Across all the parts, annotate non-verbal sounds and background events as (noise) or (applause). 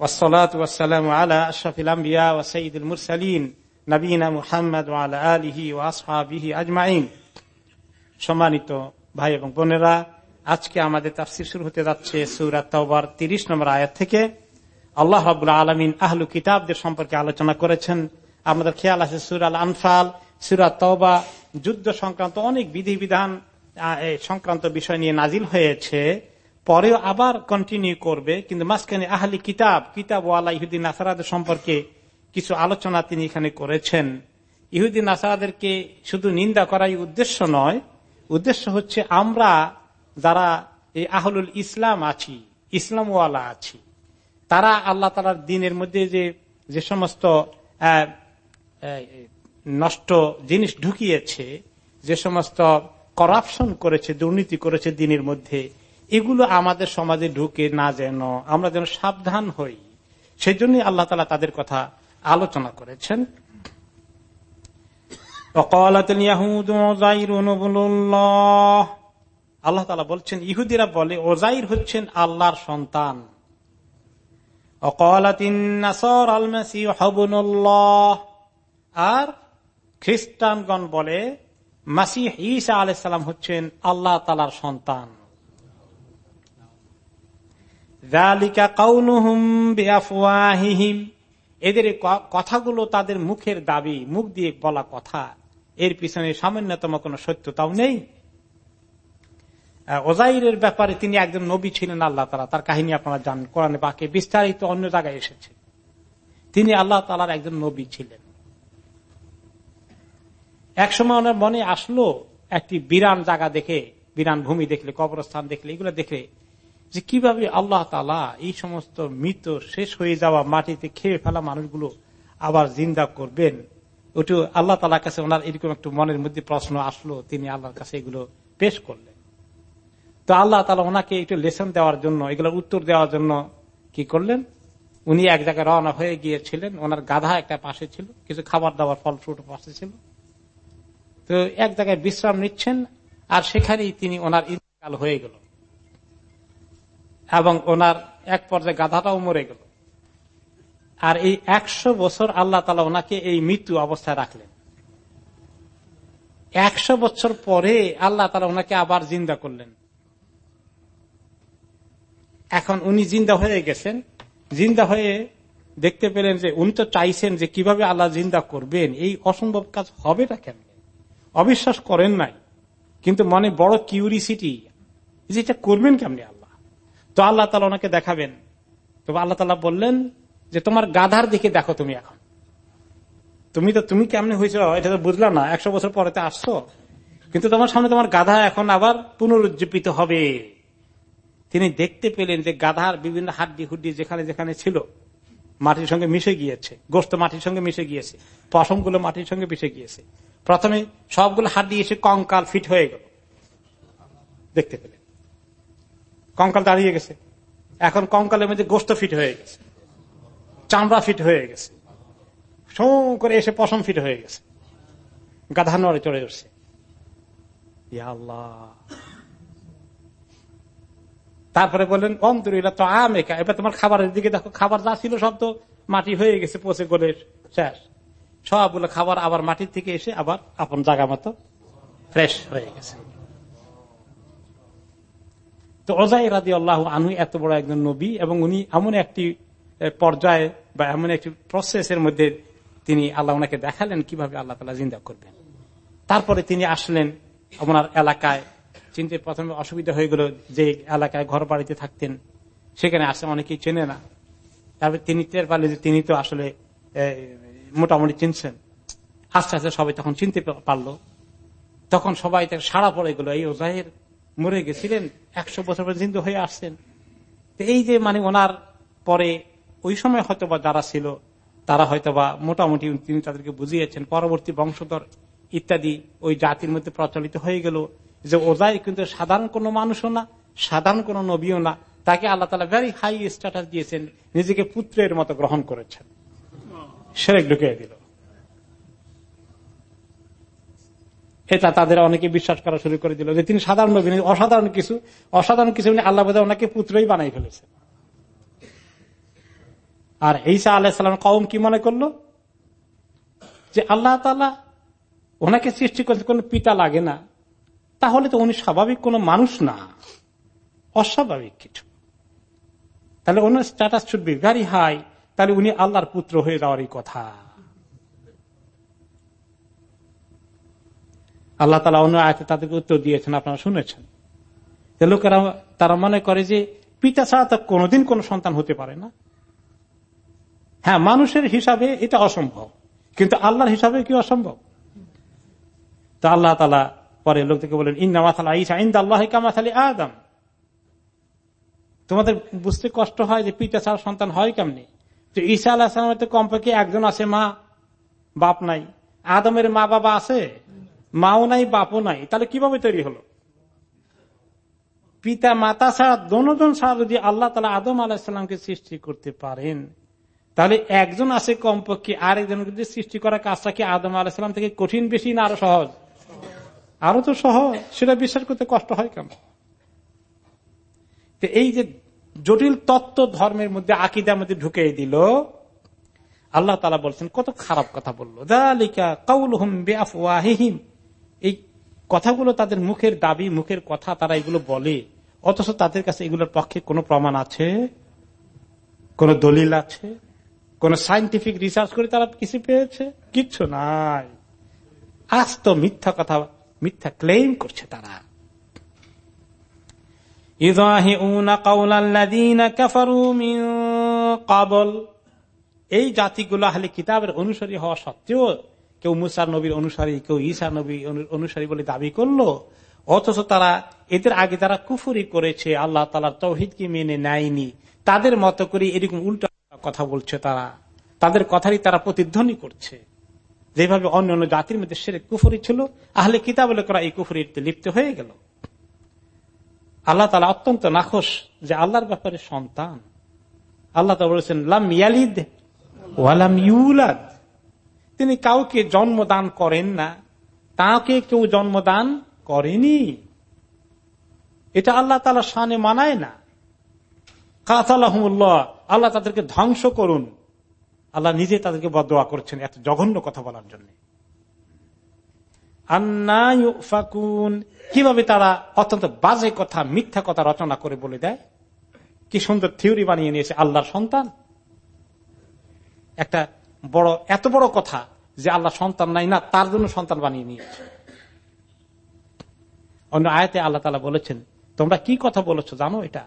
والصلاة والسلام على أشرف الأنبياء وسيد المرسلين نبينا محمد وعلى آله وأصحابه أجمعين সম্মানিত ভাই এবং বোনেরা আজকে আমাদের তাফসির শুরু হতে যাচ্ছে সুরাত তওবার তিরিশ নম্বর আয়াত থেকে আল্লাহ রাবুল আলমিন আহলু কিতাবদের সম্পর্কে আলোচনা করেছেন আমাদের খেয়াল আছে সুরাল আনফাল সুরাত তওবা যুদ্ধ সংক্রান্ত অনেক বিধিবিধান আহ, এ সংক্রান্ত বিষয় নিয়ে নাজিল হয়েছে পরেও আবার কন্টিনিউ করবে, কিন্তু মাঝখানে আহলি কিতাব কিতাব ওয়ালা ইহুদিন নাসারাদের সম্পর্কে কিছু আলোচনা তিনি এখানে করেছেন। ইহুদিন নাসারাদেরকে শুধু নিন্দা করাই উদ্দেশ্য নয়, উদ্দেশ্য হচ্ছে আমরা যারা এই আহলুল ইসলাম আছি, ইসলামওয়ালা আছি, তারা আল্লাহ তালার দিনের মধ্যে যে যে সমস্ত নষ্ট জিনিস ঢুকিয়েছে, যে সমস্ত করাপশন করেছে, দুর্নীতি করেছে দিনের মধ্যে এগুলো আমাদের সমাজে ঢুকে না যেন আমরা যেন সাবধান হই। সেজন্য আল্লাহ তালা তাদের কথা আলোচনা করেছেন। আল্লাহ তালা বলছেন, ইহুদিরা বলে ওজাইর হচ্ছেন আল্লাহর সন্তান। আর খ্রিস্টানগণ বলে, মাসিহ ইসা আলাইসাল্লাম হচ্ছেন আল্লাহ তালার সন্তান। এদের কথাগুলো তাদের মুখের দাবি, মুখ দিয়ে বলা কথা। এর পিছনে সামান্যতম কোন সত্যতাও নেই। ওজাইরের ব্যাপারে তিনি একজন নবী ছিলেন আল্লাহ তালা তার কাহিনী আপনারা জানেন, কোরআনে বাকে বিস্তারিত অন্য জায়গায় এসেছে। তিনি আল্লাহ তালার একজন নবী ছিলেন। একসময় ওনার মনে আসলো একটি বিরান জায়গা দেখে, বিরান ভূমি দেখলে, কবরস্থান দেখলে, এগুলো দেখে যে কীভাবে আল্লাহ তালা এই সমস্ত মৃত শেষ হয়ে যাওয়া মাটিতে খেয়ে ফেলা মানুষগুলো আবার জিন্দা করবেন? ওটু আল্লাহ তালার কাছে ওনার এরকম একটু মনের মধ্যে প্রশ্ন আসলো, তিনি আল্লাহর কাছে এগুলো পেশ করলেন। তো আল্লাহ তালা ওনাকে একটু লেসন দেওয়ার জন্য, এগুলোর উত্তর দেওয়ার জন্য কি করলেন? উনি এক জায়গায় রওনা হয়ে গিয়েছিলেন, ওনার গাধা একটা পাশে ছিল, কিছু খাবার দাবার ফল ফ্রুট পাশে ছিল। তো এক জায়গায় বিশ্রাম নিচ্ছেন, আর সেখানেই তিনি ওনার ইন্তেকাল হয়ে গেল। এবং ওনার এক পর্যায়ে গাধাটাও মরে গেল। আর এই একশো বছর আল্লাহ তালা ওনাকে এই মৃত্যু অবস্থায় রাখলেন। একশো বছর পরে আল্লাহ তালা ওনাকে আবার জিন্দা করলেন। এখন উনি জিন্দা হয়ে গেছেন। জিন্দা হয়ে দেখতে পেলেন যে উনি তো চাইছেন যে কীভাবে আল্লাহ জিন্দা করবেন। এই অসম্ভব কাজ হবে না কেন? অবিশ্বাস করেন নাই। কিন্তু মনে বড় কিউরিসিটি যে এটা করবেন কেমনি? তো আল্লাহ তালা ওনাকে দেখাবেন। তো আল্লাহ তালা বললেন যে, তোমার গাধার দিকে দেখো তুমি এখন। তুমি তো, তুমি কেমনি হয়েছ? এটা তো বুঝলাম না। একশো বছর পরে আসছো। কিন্তু তোমার সামনে তোমার গাধা এখন আবার পুনরুজ্জীবিত হবে। তিনি দেখতে পেলেন যে গাধার বিভিন্ন হাড্ডি হুড্ডি যেখানে যেখানে ছিল, মাটির সঙ্গে মিশে গিয়েছে। গোস্ত মাটির সঙ্গে মিশে গিয়েছে। পশমগুলো মাটির সঙ্গে মিশে গিয়েছে। প্রথমে সবগুলো হাড্ডি এসে কঙ্কাল ফিট হয়ে গেল। দেখতে পেলেন। কঙ্কাল দাঁড়িয়ে গেছে। এখন কঙ্কালের মধ্যে গোস্ত ফিট হয়ে গেছে। চামড়া ফিট হয়ে গেছে। করে এসে পশম ফিট হয়ে গেছে। গাধা নড়ে চড়ে উঠছে। তারপরে বললেন, অন্তর, এটা তো আমেকা এবার তোমার খাবারের দিকে দেখো, খাবার যা ছিল সব তো মাটি হয়ে গেছে, পচে গলে শেষ। সবগুলো খাবার আবার মাটির থেকে এসে আবার আপন জায়গা মতো ফ্রেশ হয়ে গেছে। তো অজাই রাজি আল্লাহ আনু এত বড় একজন নবী এবং উনি এমন একটি পর্যায়ে বা এমন একটি প্রসেসের মধ্যে তিনি আল্লাহ ওনাকে দেখালেন কীভাবে আল্লাহ তালা জিন্দা করবেন। তারপরে তিনি আসলেন ওনার এলাকায়। চিনতে প্রথমে অসুবিধা হয়ে গেল যে এলাকায় ঘর বাড়িতে থাকতেন। সেখানে আসলে অনেকেই চেনে না। তারপরে তিনি টের পারলেন যে তিনি তো আসলে মোটামুটি চিনছেন। আস্তে আস্তে সবাই তখন চিনতে পারল। তখন সবাই তার সাড়া পড়ে গেল, এই ওজাহের মরে গেছিলেন, একশো বছর পর্যন্ত হয়ে আসছেন। এই যে মানে ওনার পরে ওই সময় হয়তো বা যারা ছিল, তারা হয়তো বা মোটামুটি তিনি তাদেরকে বুঝিয়েছেন, পরবর্তী বংশধর ইত্যাদি ওই জাতির মধ্যে প্রচলিত হয়ে গেল যে ওজাই কিন্তু সাধারণ কোনো মানুষও না, সাধারণ কোন নবীও না, তাকে আল্লাহ তালা ভেরি হাই স্ট্যাটাস দিয়েছেন, নিজেকে পুত্রের মতো গ্রহণ করেছেন। সেরেক ঢুকিয়ে দিল। এটা তাদের অনেকে বিশ্বাস করা শুরু করে দিল যে তিনি সাধারণ নবী অসাধারণ কিছু অসাধারণ কিছু আল্লাহ বোধ ওনাকে পুত্রই বানাই ফেলেছে আর ঈসা আলাহিসাল্লাম কম কি মনে করল? যে আল্লাহ তালা ওনাকে সৃষ্টি করতে কোন পিতা লাগে না, তাহলে তো উনি স্বাভাবিক কোন মানুষ না, অস্বাভাবিক কিছু। তাহলে ওনার স্ট্যাটাস শুড বি হাই তাহলে উনি আল্লাহর পুত্র হয়ে যাওয়ারই কথা। আল্লাহ তালা অন্য আয়তে তাদেরকে উত্তর দিয়েছেন, আপনারা শুনেছেন। লোকেরা তারা মনে করে যে পিতা ছাড়া তো কোনোদিন কোন সন্তান হতে পারে না। হ্যাঁ মানুষের হিসাবে এটা অসম্ভব। কিন্তু আল্লাহর হিসাবে কি অসম্ভব? তো আল্লাহ তালা পরে লোকদেরকে বলেন ইন্দা মাথালা ইসা ইন্দা আল্লাহ কামাথালি আদম। তোমাদের বুঝতে কষ্ট হয় যে পিতা ছাড়া সন্তান হয় কেমনি? তো ঈসা আল্লাহ সালামের তো কমপক্ষে একজন আছে মা, বাপ নাই। আদমের মা বাবা আছে। মাও নাই, বাপও নাই। তাহলে কীভাবে তৈরি হলো? পিতা, মাতা ছাড়া দনোজন ছাড়া যদি আল্লাহ তালা আদম আলাহিসামকে সৃষ্টি করতে পারেন, তাহলে একজন আছে কমপক্ষে আরেকজন যদি সৃষ্টি করা কাজটা কি আদম আলাহিসাম থেকে কঠিন বেশি না আরও সহজ? আরও তো সহজ, সেটা বিশ্বাস করতে কষ্ট হয় কেন? এই যে জটিল তত্ত্ব ধর্মের মধ্যে, আকিদার মধ্যে ঢুকে দিল, আল্লাহ তালা বলছেন, কত খারাপ কথা বলল। দালিকা কাউল হুম বেআফওয়াহিম এই কথাগুলো তাদের মুখের দাবি, মুখের কথা তারা এগুলো বলে। অথচ তাদের কাছে এগুলোর পক্ষে কোনো প্রমাণ আছে? কোন দলিল আছে? কোন সাইন্টিফিক রিসার্চ করে তারা কিছু পেয়েছে? কিচ্ছু নাই। আজ তো মিথ্যা কথা, মিথ্যা ক্লেম করছে তারা। এই জাতিগুলো আহলে কিতাবের অনুসারী হওয়া সত্ত্বেও কেউ মুসার নবীর অনুসারী, কেউ ঈসা নবী অনুসারী বলে দাবি করল। অথচ তারা, এদের আগে তারা কুফুরি করেছে, আল্লাহ তালার তৌহিদকে মেনে নেয়নি। তাদের মতো করে এরকম উল্টা কথা বলছে তারা। তাদের কথারই তারা প্রতিধ্বনি করছে। যেভাবে অন্য অন্য জাতির মধ্যে সেরে কুফুরি ছিল, আহলে কিতাব লোকেরা এই কুফুরিতে লিপ্ত হয়ে গেল। আল্লাহ তালা অত্যন্ত নাখোশ যে আল্লাহর ব্যাপারে সন্তান। আল্লাহ বলেছেন, লাম ইয়ালিদ ওয়ালাম ইউলাদ। তিনি কাউকে জন্মদান করেন না। তাকে কেউ জন্মদান করেনি। এটা আল্লাহ তালা সানে মানায় না। কাতাল্লাহমুল্লাহ আল্লাহ তাদেরকে ধ্বংস করুন। আল্লাহ নিজে তাদেরকে বদোয়া করছেন, এত জঘন্য কথা বলার জন্য। কীভাবে তারা অত্যন্ত বাজে কথা, মিথ্যা কথা রচনা করে বলে দেয়? কি সুন্দর থিওরি বানিয়ে নিয়েছে আল্লাহর সন্তান? একটা বড়, এত বড় কথা যে আল্লাহ সন্তান নাই না, তার জন্য সন্তান বানিয়ে নিয়েছে। অন্য আয়তে আল্লাহ তালা বলেছেন, তোমরা কি কথা বলেছ জানো এটা?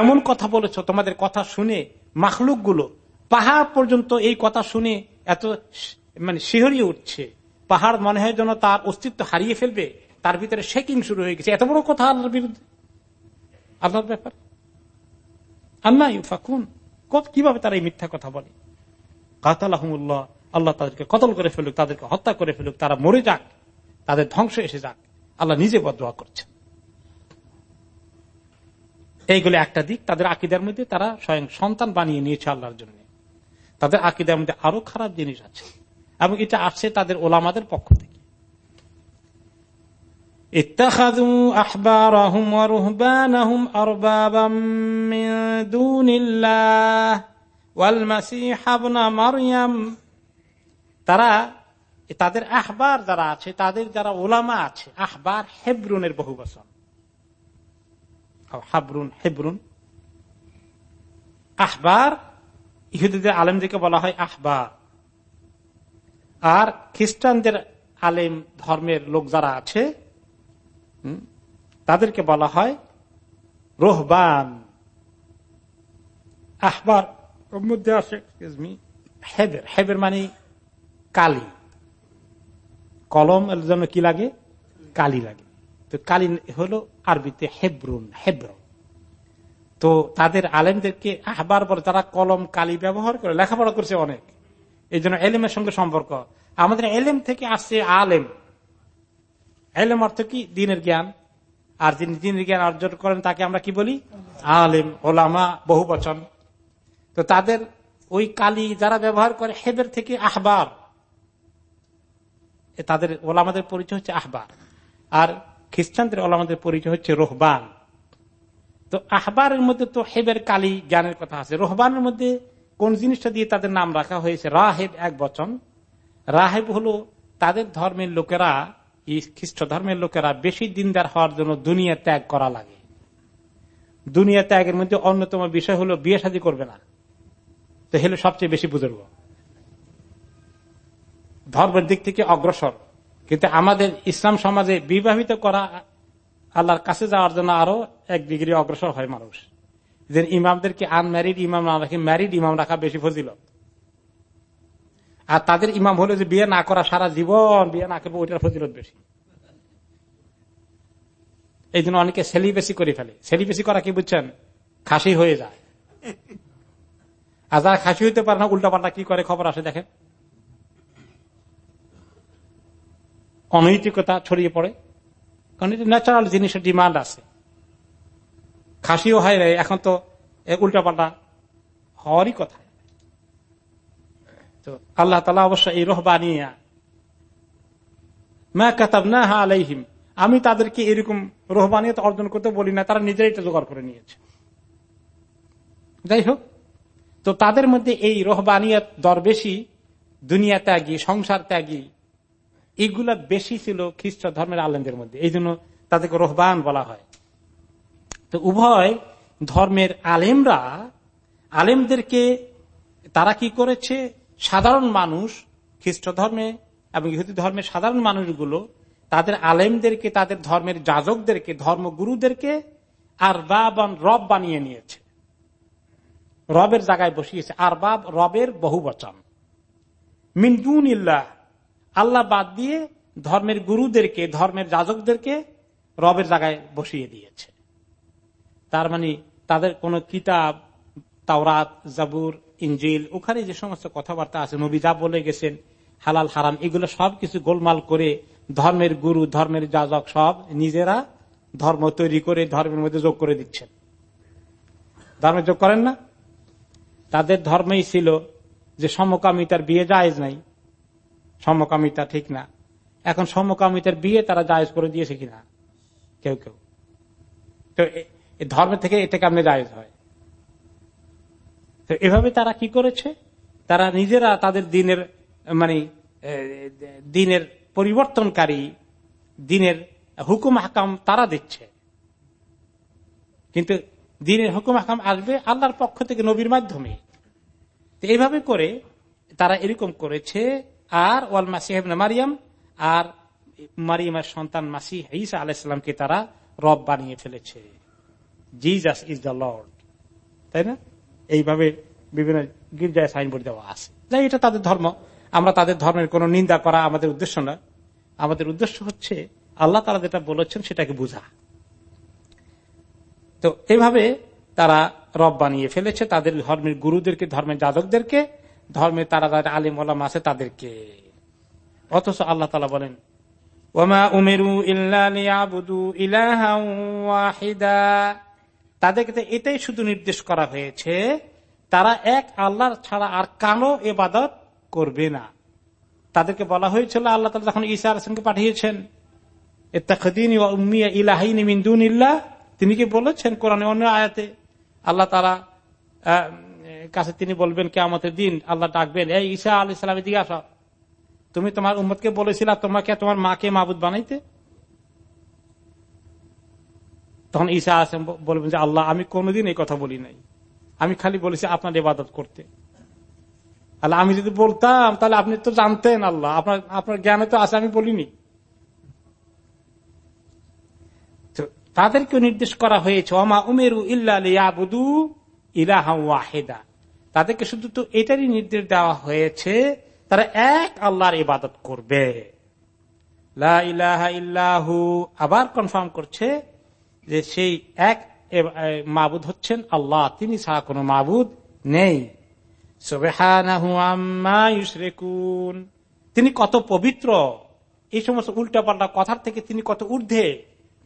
এমন কথা বলেছ, তোমাদের কথা শুনে মাখলুকগুলো পাহাড় পর্যন্ত এই কথা শুনে এত মানে শিহরিয়ে উঠছে। পাহাড় মনে হয় যেন তার অস্তিত্ব হারিয়ে ফেলবে, তার ভিতরে শেকিং শুরু হয়ে গেছে। এত বড় কথা আল্লাহর বিরুদ্ধে। আল্লাহর ব্যাপার। আল্লাহ ফাকুন কীভাবে তারা এই মিথ্যা কথা বলে? কাতালাহমুল্লাহ, আল্লাহ তাদেরকে কতল করে ফেলুক, তাদেরকে হত্যা করে ফেলুক, তারা মরে যাক, তাদের ধ্বংস এসে যাক। আল্লাহ নিজে বদোয়া করছেন। এইগুলো একটা দিক, তাদের আকিদার মধ্যে তারা স্বয়ং সন্তান বানিয়ে নিয়েছে আল্লাহর জন্য। তাদের আকিদার মধ্যে আরও খারাপ জিনিস আছে, এবং এটা আসছে তাদের ওলামাদের পক্ষ থেকে। তারা তাদের আহবার যারা আছে, তাদের যারা ওলামা আছে, আহবার হেব্রুনের বহু বছর হাবরুন, হেব্রুন। আহবার, ইহুদিদের আলেমদেরকে বলা হয় আহবার। আর খ্রিস্টানদের আলেম ধর্মের লোক যারা আছে তাদেরকে বলা হয় রোহবান। আহবার মধ্যে আছে হেবের হেবের মানে কালি। কলম এর জন্য কি লাগে? কালি লাগে। তো কালি হলো আরবিতে হেব্রুন, হেব্র। তো তাদের আলেমদেরকে আহবার বলে তারা কলম, কালি ব্যবহার করে লেখাপড়া করছে অনেক। এই জন্য এলেমের সঙ্গে সম্পর্ক। আমাদের এলেম থেকে আসছে আলেম। এলেম অর্থ কি? দিনের জ্ঞান। আর যিনি দিনের জ্ঞান অর্জন করেন তাকে আমরা কি বলি? আলেম, ওলামা বহু বচন তো তাদের ওই কালি যারা ব্যবহার করে হেবের থেকে আহবার। তাদের ওলামাদের পরিচয় হচ্ছে আহবার। আর খ্রিস্টানদের ওলামাদের পরিচয় হচ্ছে রোহবান। তো আহবারের মধ্যে তো হেবের কালি জ্ঞানের কথা আছে। রোহবানের মধ্যে কোন জিনিসটা দিয়ে তাদের নাম রাখা হয়েছে? রাহেব এক বচন। রাহেব হলো তাদের ধর্মের লোকেরা খ্রিস্ট ধর্মের লোকেরা বেশি দিনদার হওয়ার জন্য দুনিয়া ত্যাগ করা লাগে। দুনিয়া ত্যাগের মধ্যে অন্যতম বিষয় হলো বিয়ে শাদী করবে না। তো হলো সবচেয়ে বেশি বুজুর্গ। ধর্মের দিক থেকে অগ্রসর। কিন্তু আমাদের ইসলাম সমাজে বিবাহিত করা আল্লাহর কাছে যাওয়ার জন্য আরও এক ডিগ্রি অগ্রসর হয় মানুষ। যে ইমামদেরকে আনম্যারিড ইমাম না রাখে ম্যারিড ইমাম রাখা বেশি ফজিল আর তাদের ইমাম হলো যে বিয়ে না করা সারা জীবন বিয়ে না করব, ওইটার ফজিলত বেশি। এই জন্য অনেকে সেলিবেসি করে ফেলে। সেলিবেসি করা কি বুঝছেন? খাসি হয়ে যায়। আর যারা খাসি হইতে পারে না, উল্টা পাল্টা কি করে খবর আসে দেখেন? অনৈতিকতা ছড়িয়ে পড়ে। কারণ এটা ন্যাচারাল জিনিসের ডিমান্ড আছে। খাসিও হয় রে এখন তো উল্টা পাল্টা হওয়ারই কথা। তো আল্লাহ তালা অবশ্য এই রহবানিয়া মা কাতাব না আলাইহিম আমি তাদেরকে এরকম রোহবানিয়ত অর্জন করতে বলি না, তারা নিজেরাই এটা জোগাড় করে নিয়েছে। যাই হোক তো তাদের মধ্যে এই রোহবানিয়ত দরবেশি দুনিয়া ত্যাগী, সংসার ত্যাগী, এগুলা বেশি ছিল খ্রিস্ট ধর্মের আলেমদের মধ্যে। এই জন্য তাদেরকে রোহবান বলা হয়। তো উভয় ধর্মের আলেমরা, আলেমদেরকে তারা কি করেছে? সাধারণ মানুষ, খ্রিস্ট ধর্মে এবং ইহুদি ধর্মের সাধারণ মানুষগুলো, তাদের আলেমদেরকে, তাদের ধর্মের যাজকদেরকে, ধর্মগুরুদেরকে আর বাবান রব বানিয়ে নিয়েছে। রবের জায়গায় বসিয়েছে। আর বাব রবের বহু বচন মিন্দুন ইল্লাহ আল্লাহ বাদ দিয়ে ধর্মের গুরুদেরকে, ধর্মের যাজকদেরকে রবের জায়গায় বসিয়ে দিয়েছে। তার মানে তাদের কোন কিতাব, তাওরাত, জাবুর ইঞ্জিল ওখানে যে সমস্ত কথাবার্তা আছে, নবী যা বলে গেছেন, হালাল, হারাম, এগুলো সব কিছু গোলমাল করে ধর্মের গুরু, ধর্মের যাজক সব নিজেরা ধর্ম তৈরি করে ধর্মের মধ্যে যোগ করে দিচ্ছেন। ধর্মে যোগ করেন না? তাদের ধর্মেই ছিল যে সমকামিতার বিয়ে জায়েজ নাই। সমকামিতা ঠিক না। এখন সমকামিতার বিয়ে তারা জায়েজ করে দিয়েছে কিনা? কেউ কেউ। তো ধর্ম থেকে এটা কেমনে জায়েজ হয়। তো এভাবে তারা কি করেছে? তারা নিজেরা তাদের দিনের মানে দিনের পরিবর্তনকারী দিনের হুকুম হাকাম তারা দিচ্ছে। কিন্তু দিনের হুকুম হাকাম আসবে আল্লাহর পক্ষ থেকে নবীর মাধ্যমে। এইভাবে করে তারা এরকম করেছে, আর ওয়াল মাসিহ মারিয়াম, আর মারিয়ামের সন্তান মাসি ঈসা আলাইসালামকে তারা রব বানিয়ে ফেলেছে। Jesus is the lord. তাই না? এইভাবে বিভিন্ন গির্জায় সাইনবোর্ড দেওয়া আছে। যাই এটা তাদের ধর্ম। আমরা তাদের ধর্মের কোন নিন্দা করা আমাদের উদ্দেশ্য না আমাদের উদ্দেশ্য হচ্ছে, আল্লাহ তারা যেটা বলেছেন সেটাকে বোঝা। তো এইভাবে তারা রব বানিয়ে ফেলেছে, তাদের ধর্মের গুরুদেরকে, ধর্মের যাদকদেরকে ধর্মে তারা যারা আলিম ওলাম আছে তাদেরকে। অথচ আল্লাহ তালা বলেন, ওমা উমেরু ইলাহিদা তাদেরকে এটাই শুধু নির্দেশ করা হয়েছে, তারা এক আল্লাহর ছাড়া আর কানো এবাদত করবে না। তাদেরকে বলা হয়েছিল, আল্লাহ তালা যখন ঈসা আলসানকে পাঠিয়েছেন তিনি কি বলেছেন কোরআনে? অন্য আয়াতে আল্লাহ তারা কাছে তিনি বলবেন কে আমাদের দিন আল্লাহ ডাকবেন, এই ঈশা আলি সালামের দিকে আসা। তুমি তোমার উম্মদকে বলেছিলা তোমাকে তোমার মাকে মাবুদ বানাইতে? তখন ঈশা আসেন বলবেন যে, আল্লাহ, আমি কোনোদিন এই কথা বলি নাই। আমি খালি বলেছি আপনার ইবাদত করতে। আল্লাহ, আমি যদি বলতাম, তাহলে আপনি তো জানতেন আল্লাহ। আপনার আপনার জ্ঞানে তো আছে, আমি বলিনি। তাদেরকে নির্দেশ করা হয়েছে অমা উমেরু ইবুদু ইলাহা ওয়াহেদা। তাদেরকে শুধু তো এটারই নির্দেশ দেওয়া হয়েছে, তারা এক আল্লাহর ইবাদত করবে। ইল্লাহু আবার কনফার্ম করছে যে সেই এক মাবুদ হচ্ছেন আল্লাহ, তিনি ছাড়া কোনো মাবুদ নেই। তিনি কত পবিত্র। এই সমস্ত উল্টাপাল্টা কথার থেকে তিনি কত ঊর্ধ্বে।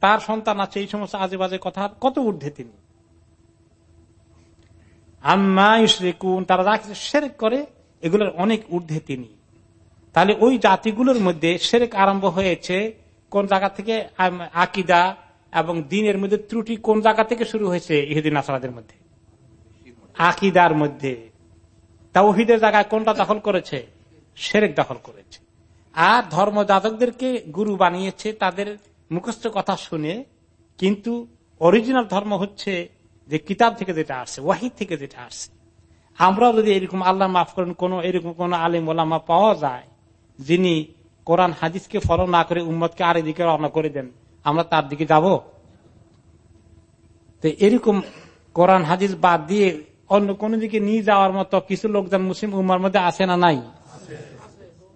তার সন্তান আছে, এই সমস্ত আজে বাজে কথার কত ঊর্ধ্বে তিনি। তারা যা কিছু সেরেক করে, এগুলোর অনেক ঊর্ধ্বে তিনি। তাহলে ওই জাতিগুলোর মধ্যে সেরেক আরম্ভ হয়েছে কোন জায়গা থেকে? আকিদা এবং দিনের মধ্যে ত্রুটি কোন জায়গা থেকে শুরু হয়েছে? ইহুদিন আসারাদের মধ্যে। আকিদার মধ্যে। তাওহিদের জায়গায় কোনটা দখল করেছে? সেরেক দখল করেছে। আর ধর্ম যাজকদেরকে গুরু বানিয়েছে তাদের মুখস্থ কথা শুনে কিন্তু অরিজিনাল ধর্ম হচ্ছে যে কিতাব থেকে যেটা আসছে ওয়াহিদ থেকে যেটা আসছে। আমরাও যদি এরকম আল্লাহ মাফ করেন কোন এরকম কোন আলিম ওলামা পাওয়া যায় যিনি কোরআন হাদিসকে ফলো না করে উম্মতকে আর এদিকে রওনা করে দেন আমরা তার দিকে যাব? তো এরকম কোরআন হাদিস বাদ দিয়ে অন্য কোন দিকে নিয়ে যাওয়ার মতো কিছু লোকজন মুসলিম উম্মার মধ্যে আছে না নাই?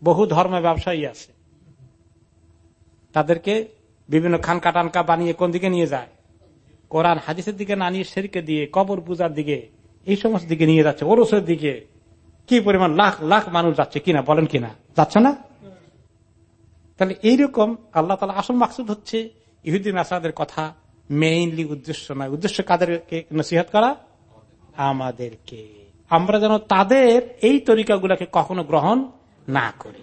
বহু ধর্ম ব্যবসায়ী আছে। তাদেরকে বিভিন্ন খান কাটানকা বানিয়ে কোন দিকে নিয়ে যায়? কোরআন হাদিসের দিকে না নিয়ে শেরকে দিয়ে, কবর পূজার দিকে, এই সমস্ত দিকে নিয়ে যাচ্ছে, ওরসের দিকে। কি পরিমাণ লাখ লাখ মানুষ যাচ্ছে কিনা, বলেন কিনা? যাচ্ছে না? তাহলে এইরকম আল্লাহ তালা আসল মাকসুদ হচ্ছে ইহুদ্দিন আসাদের কথা, মেইনলি উদ্দেশ্য নয়। উদ্দেশ্য কাদেরকে নসিহত করা? আমাদেরকে। আমরা যেন তাদের এই তরিকাগুলোকে কখনো গ্রহণ না করি।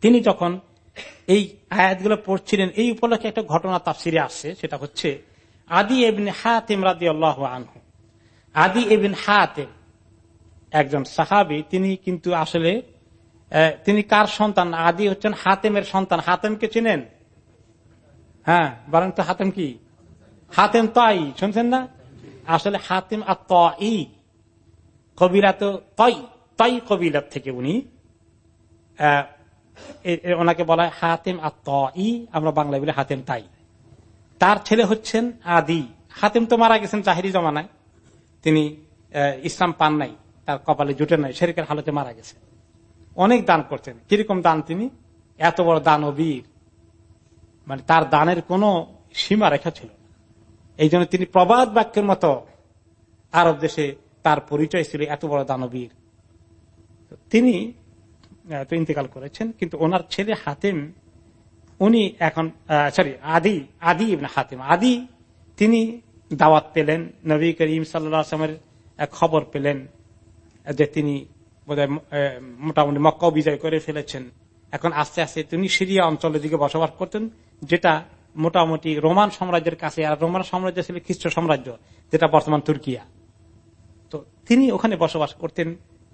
তিনি যখন এই আয়াতগুলো পড়ছিলেন, এই উপলক্ষে একটা ঘটনা তাফসিরে আসছে, সেটা হচ্ছে আদি এবিন হাতেম রাদি আল্লাহ আনহু। আদি এবিন হাতেম একজন সাহাবি, তিনি কিন্তু আসলে তিনি কার সন্তান? আদি হচ্ছেন হাতেমের সন্তান। হাতেমকে চিনেন? হ্যাঁ বলেন তো হাতেম কি? হাতেম তাই, শুনছেন না? আসলে হাতেম আর তি কবিরা তো তাই তাই কবিলার থেকে উনি ওনাকে বলা হয় হাতেম তি আমরা বাংলায় বলি হাতেম তাই। তার ছেলে হচ্ছেন আদি। হাতেম তো মারা গেছেন জাহিরি জমানায়। তিনি ইসলাম পান নাই। তার কপালে জুটে নাই। শেরিকের হালতে মারা গেছে। অনেক দান করতেন কীরকম দান তিনি? এত বড় দানবীর। মানে তার দানের কোনো সীমা রেখা ছিল এই জন্য তিনি প্রবাদ বাক্যের মতো আরব দেশে তার পরিচয় ছিল এত বড় দানবীর। তিনি তো ইন্তেকাল করেছেন। কিন্তু ওনার ছেলে হাতেম, উনি এখন সরি আদি আদি ইবনে হাতিম। আদি, তিনি দাওয়াত পেলেন, নবী করিম সাল্লামের খবর পেলেন, যে তিনি মোটামুটি মক্কা বিজয় করে ফেলেছেন। এখন আস্তে আস্তে তিনি সিরিয়া অঞ্চলের দিকে বসবাস করতেন, যেটা মোটামুটি রোমান সাম্রাজ্যের কাছে, আর রোমান সাম্রাজ্য ছিল খ্রিস্ট সাম্রাজ্য, যেটা বর্তমান তুর্কিয়া। তো তিনি ওখানে বসবাস করতেন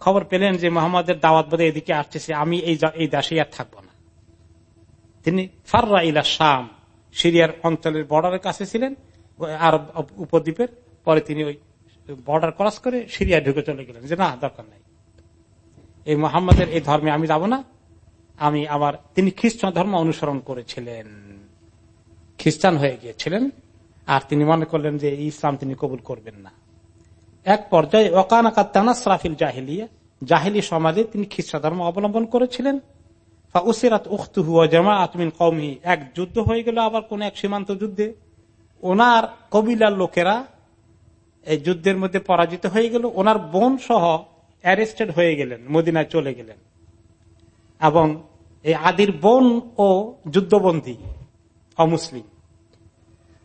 খবর পেলেন যে মোহাম্মদের দাওয়াত বোধ এদিকে আসতেছে, আমি এই এই দেশে আর থাকব না। তিনি ফাররা ইলা শাম, সিরিয়ার অঞ্চলের বর্ডারের কাছে ছিলেন, আরব উপদ্বীপের, পরে তিনি ওই বর্ডার ক্রস করে সিরিয়া ঢুকে চলে গেলেন, যে না, দরকার নাই। এই মোহাম্মদের এই ধর্মে আমি যাব না, আমি আবার তিনি খ্রিস্টান ধর্ম অনুসরণ করেছিলেন। খ্রিস্টান হয়ে গিয়েছিলেন, আর তিনি মনে করলেন যে ইসলাম তিনি কবুল করবেন না। এক পর্যায়ে ওকানাকাতানাসরাফিল জাহিলিয়া, জাহিলি সমাজে তিনি খ্রিস্ট ধর্ম অবলম্বন করেছিলেন। উসিরাত উখতুহু ও জামাআত মিন কওমিহি, এক যুদ্ধ হয়ে গেল আবার কোন এক সীমান্ত যুদ্ধে। ওনার কবিলার লোকেরা এই যুদ্ধের মধ্যে পরাজিত হয়ে গেল, ওনার বোন সহ অ্যারেস্টেড হয়ে গেলেন, মদিনায় চলে গেলেন। এবং এই আদির বোন ও যুদ্ধবন্দী অমুসলিম।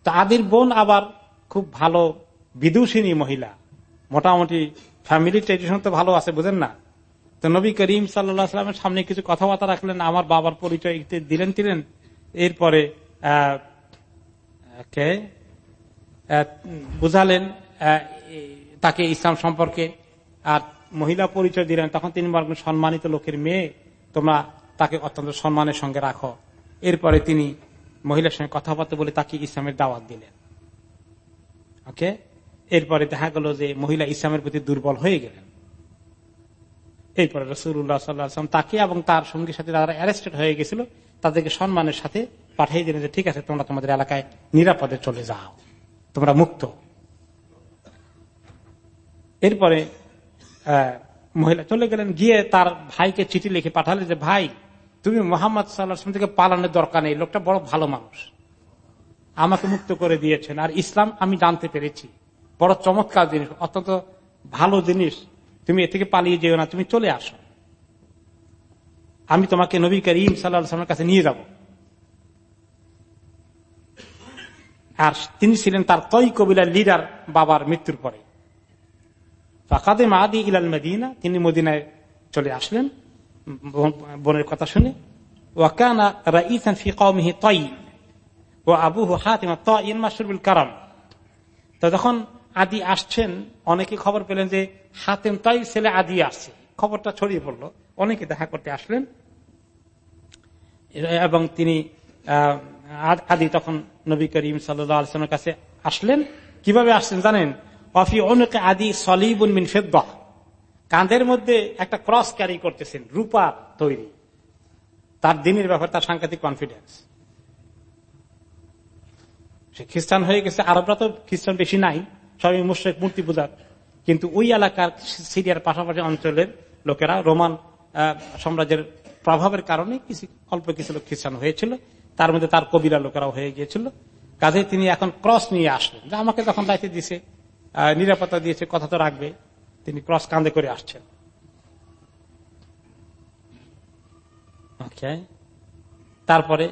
তো আদির বোন আবার খুব ভালো বিদুষিনী মহিলা। মোটামুটি ফ্যামিলি ট্রেডিশন তো ভালো আছে, বুঝেন না? তো নবী করিম সাল্লামের সামনে কিছু কথাবার্তা রাখলেন, আমার বাবার পরিচয় দিলেন দিলেন এরপরে বুঝালেন তাকে ইসলাম সম্পর্কে। আর মহিলা পরিচয় দিলেন, তখন তিনি বলবেন সম্মানিত লোকের মেয়ে, তোমরা তাকে অত্যন্ত সম্মানের সঙ্গে রাখো। এরপরে তিনি মহিলার সঙ্গে কথাবার্তা বলে তাকে ইসলামের দাওয়াত দিলেন। ওকে? এরপরে দেখা গেল যে মহিলা ইসলামের প্রতি দুর্বল হয়ে গেলেন। এরপরে রসুল্লাহ সাল্লাম তাকে এবং তার সঙ্গীর সাথে যারা অ্যারেস্টেড হয়ে গেছিল, তাদেরকে সম্মানের সাথে পাঠিয়ে দিলেন যে, ঠিক আছে, তোমরা তোমাদের এলাকায় নিরাপদে চলে যাও। তোমরা মুক্ত। এরপরে মহিলা চলে গেলেন, গিয়ে তার ভাইকে চিঠি লিখে পাঠালে যে, ভাই, তুমি মোহাম্মদ সাল্লাহ থেকে পালানোর দরকার নেই, লোকটা বড় ভালো মানুষ। আমাকে মুক্ত করে দিয়েছেন। আর ইসলাম আমি জানতে পেরেছি। বড় চমৎকার জিনিস, অত্যন্ত ভালো জিনিস। তুমি এ থেকে পালিয়ে যেও না, তুমি চলে আসো। আমি তোমাকে নবী করিম সাল্লাহামের কাছে নিয়ে যাব। আর তিনি ছিলেন তার তৈ কবিলার লিডার বাবার মৃত্যুর পরে। ফাঁকাদে মাদি ইলাল মদিনা, তিনি মদিনায় চলে আসলেন বোনের কথা শুনে। ওয়াকানা রাইসান ও আবু হাতিমা তঈন মাসরুল কারাম। তো যখন আদি আসছেন, অনেকে খবর পেলেন যে হাতেম তাই ছেলে আদি আসছে। খবরটা ছড়িয়ে পড়ল। অনেকে দেখা করতে আসলেন। এবং তিনি আদি তখন নবী করিম সাল্লামের কাছে আসলেন। কীভাবে আসছেন জানেন? অফি অনেকে আদি সলিবুন কাঁধের মধ্যে একটা ক্রস ক্যারি করতেছেন, রূপা তৈরি। তার দিনের ব্যাপার, তার সাংঘাতিক কনফিডেন্স। সে খ্রিস্টান হয়ে গেছে, আরবরা তো খ্রিস্টান বেশি নাই। সবই মুশ্রেক মূর্তি পূজার। কিন্তু ওই এলাকার সিরিয়ার পাশাপাশি অঞ্চলের লোকেরা রোমান সাম্রাজ্যের প্রভাবের কারণে কিছু, অল্প কিছু লোক খ্রিস্টান হয়েছিল। তার মধ্যে তার কবিরা লোকেরাও হয়ে গিয়েছিল। কাজে তিনি এখন ক্রস নিয়ে আসলেন। যে আমাকে যখন দায়িত্ব দিয়েছে নিরাপত্তা দিয়েছে, কথা তো রাখবে, তিনি ক্রস কাঁধে করে আসছেন। তারপরে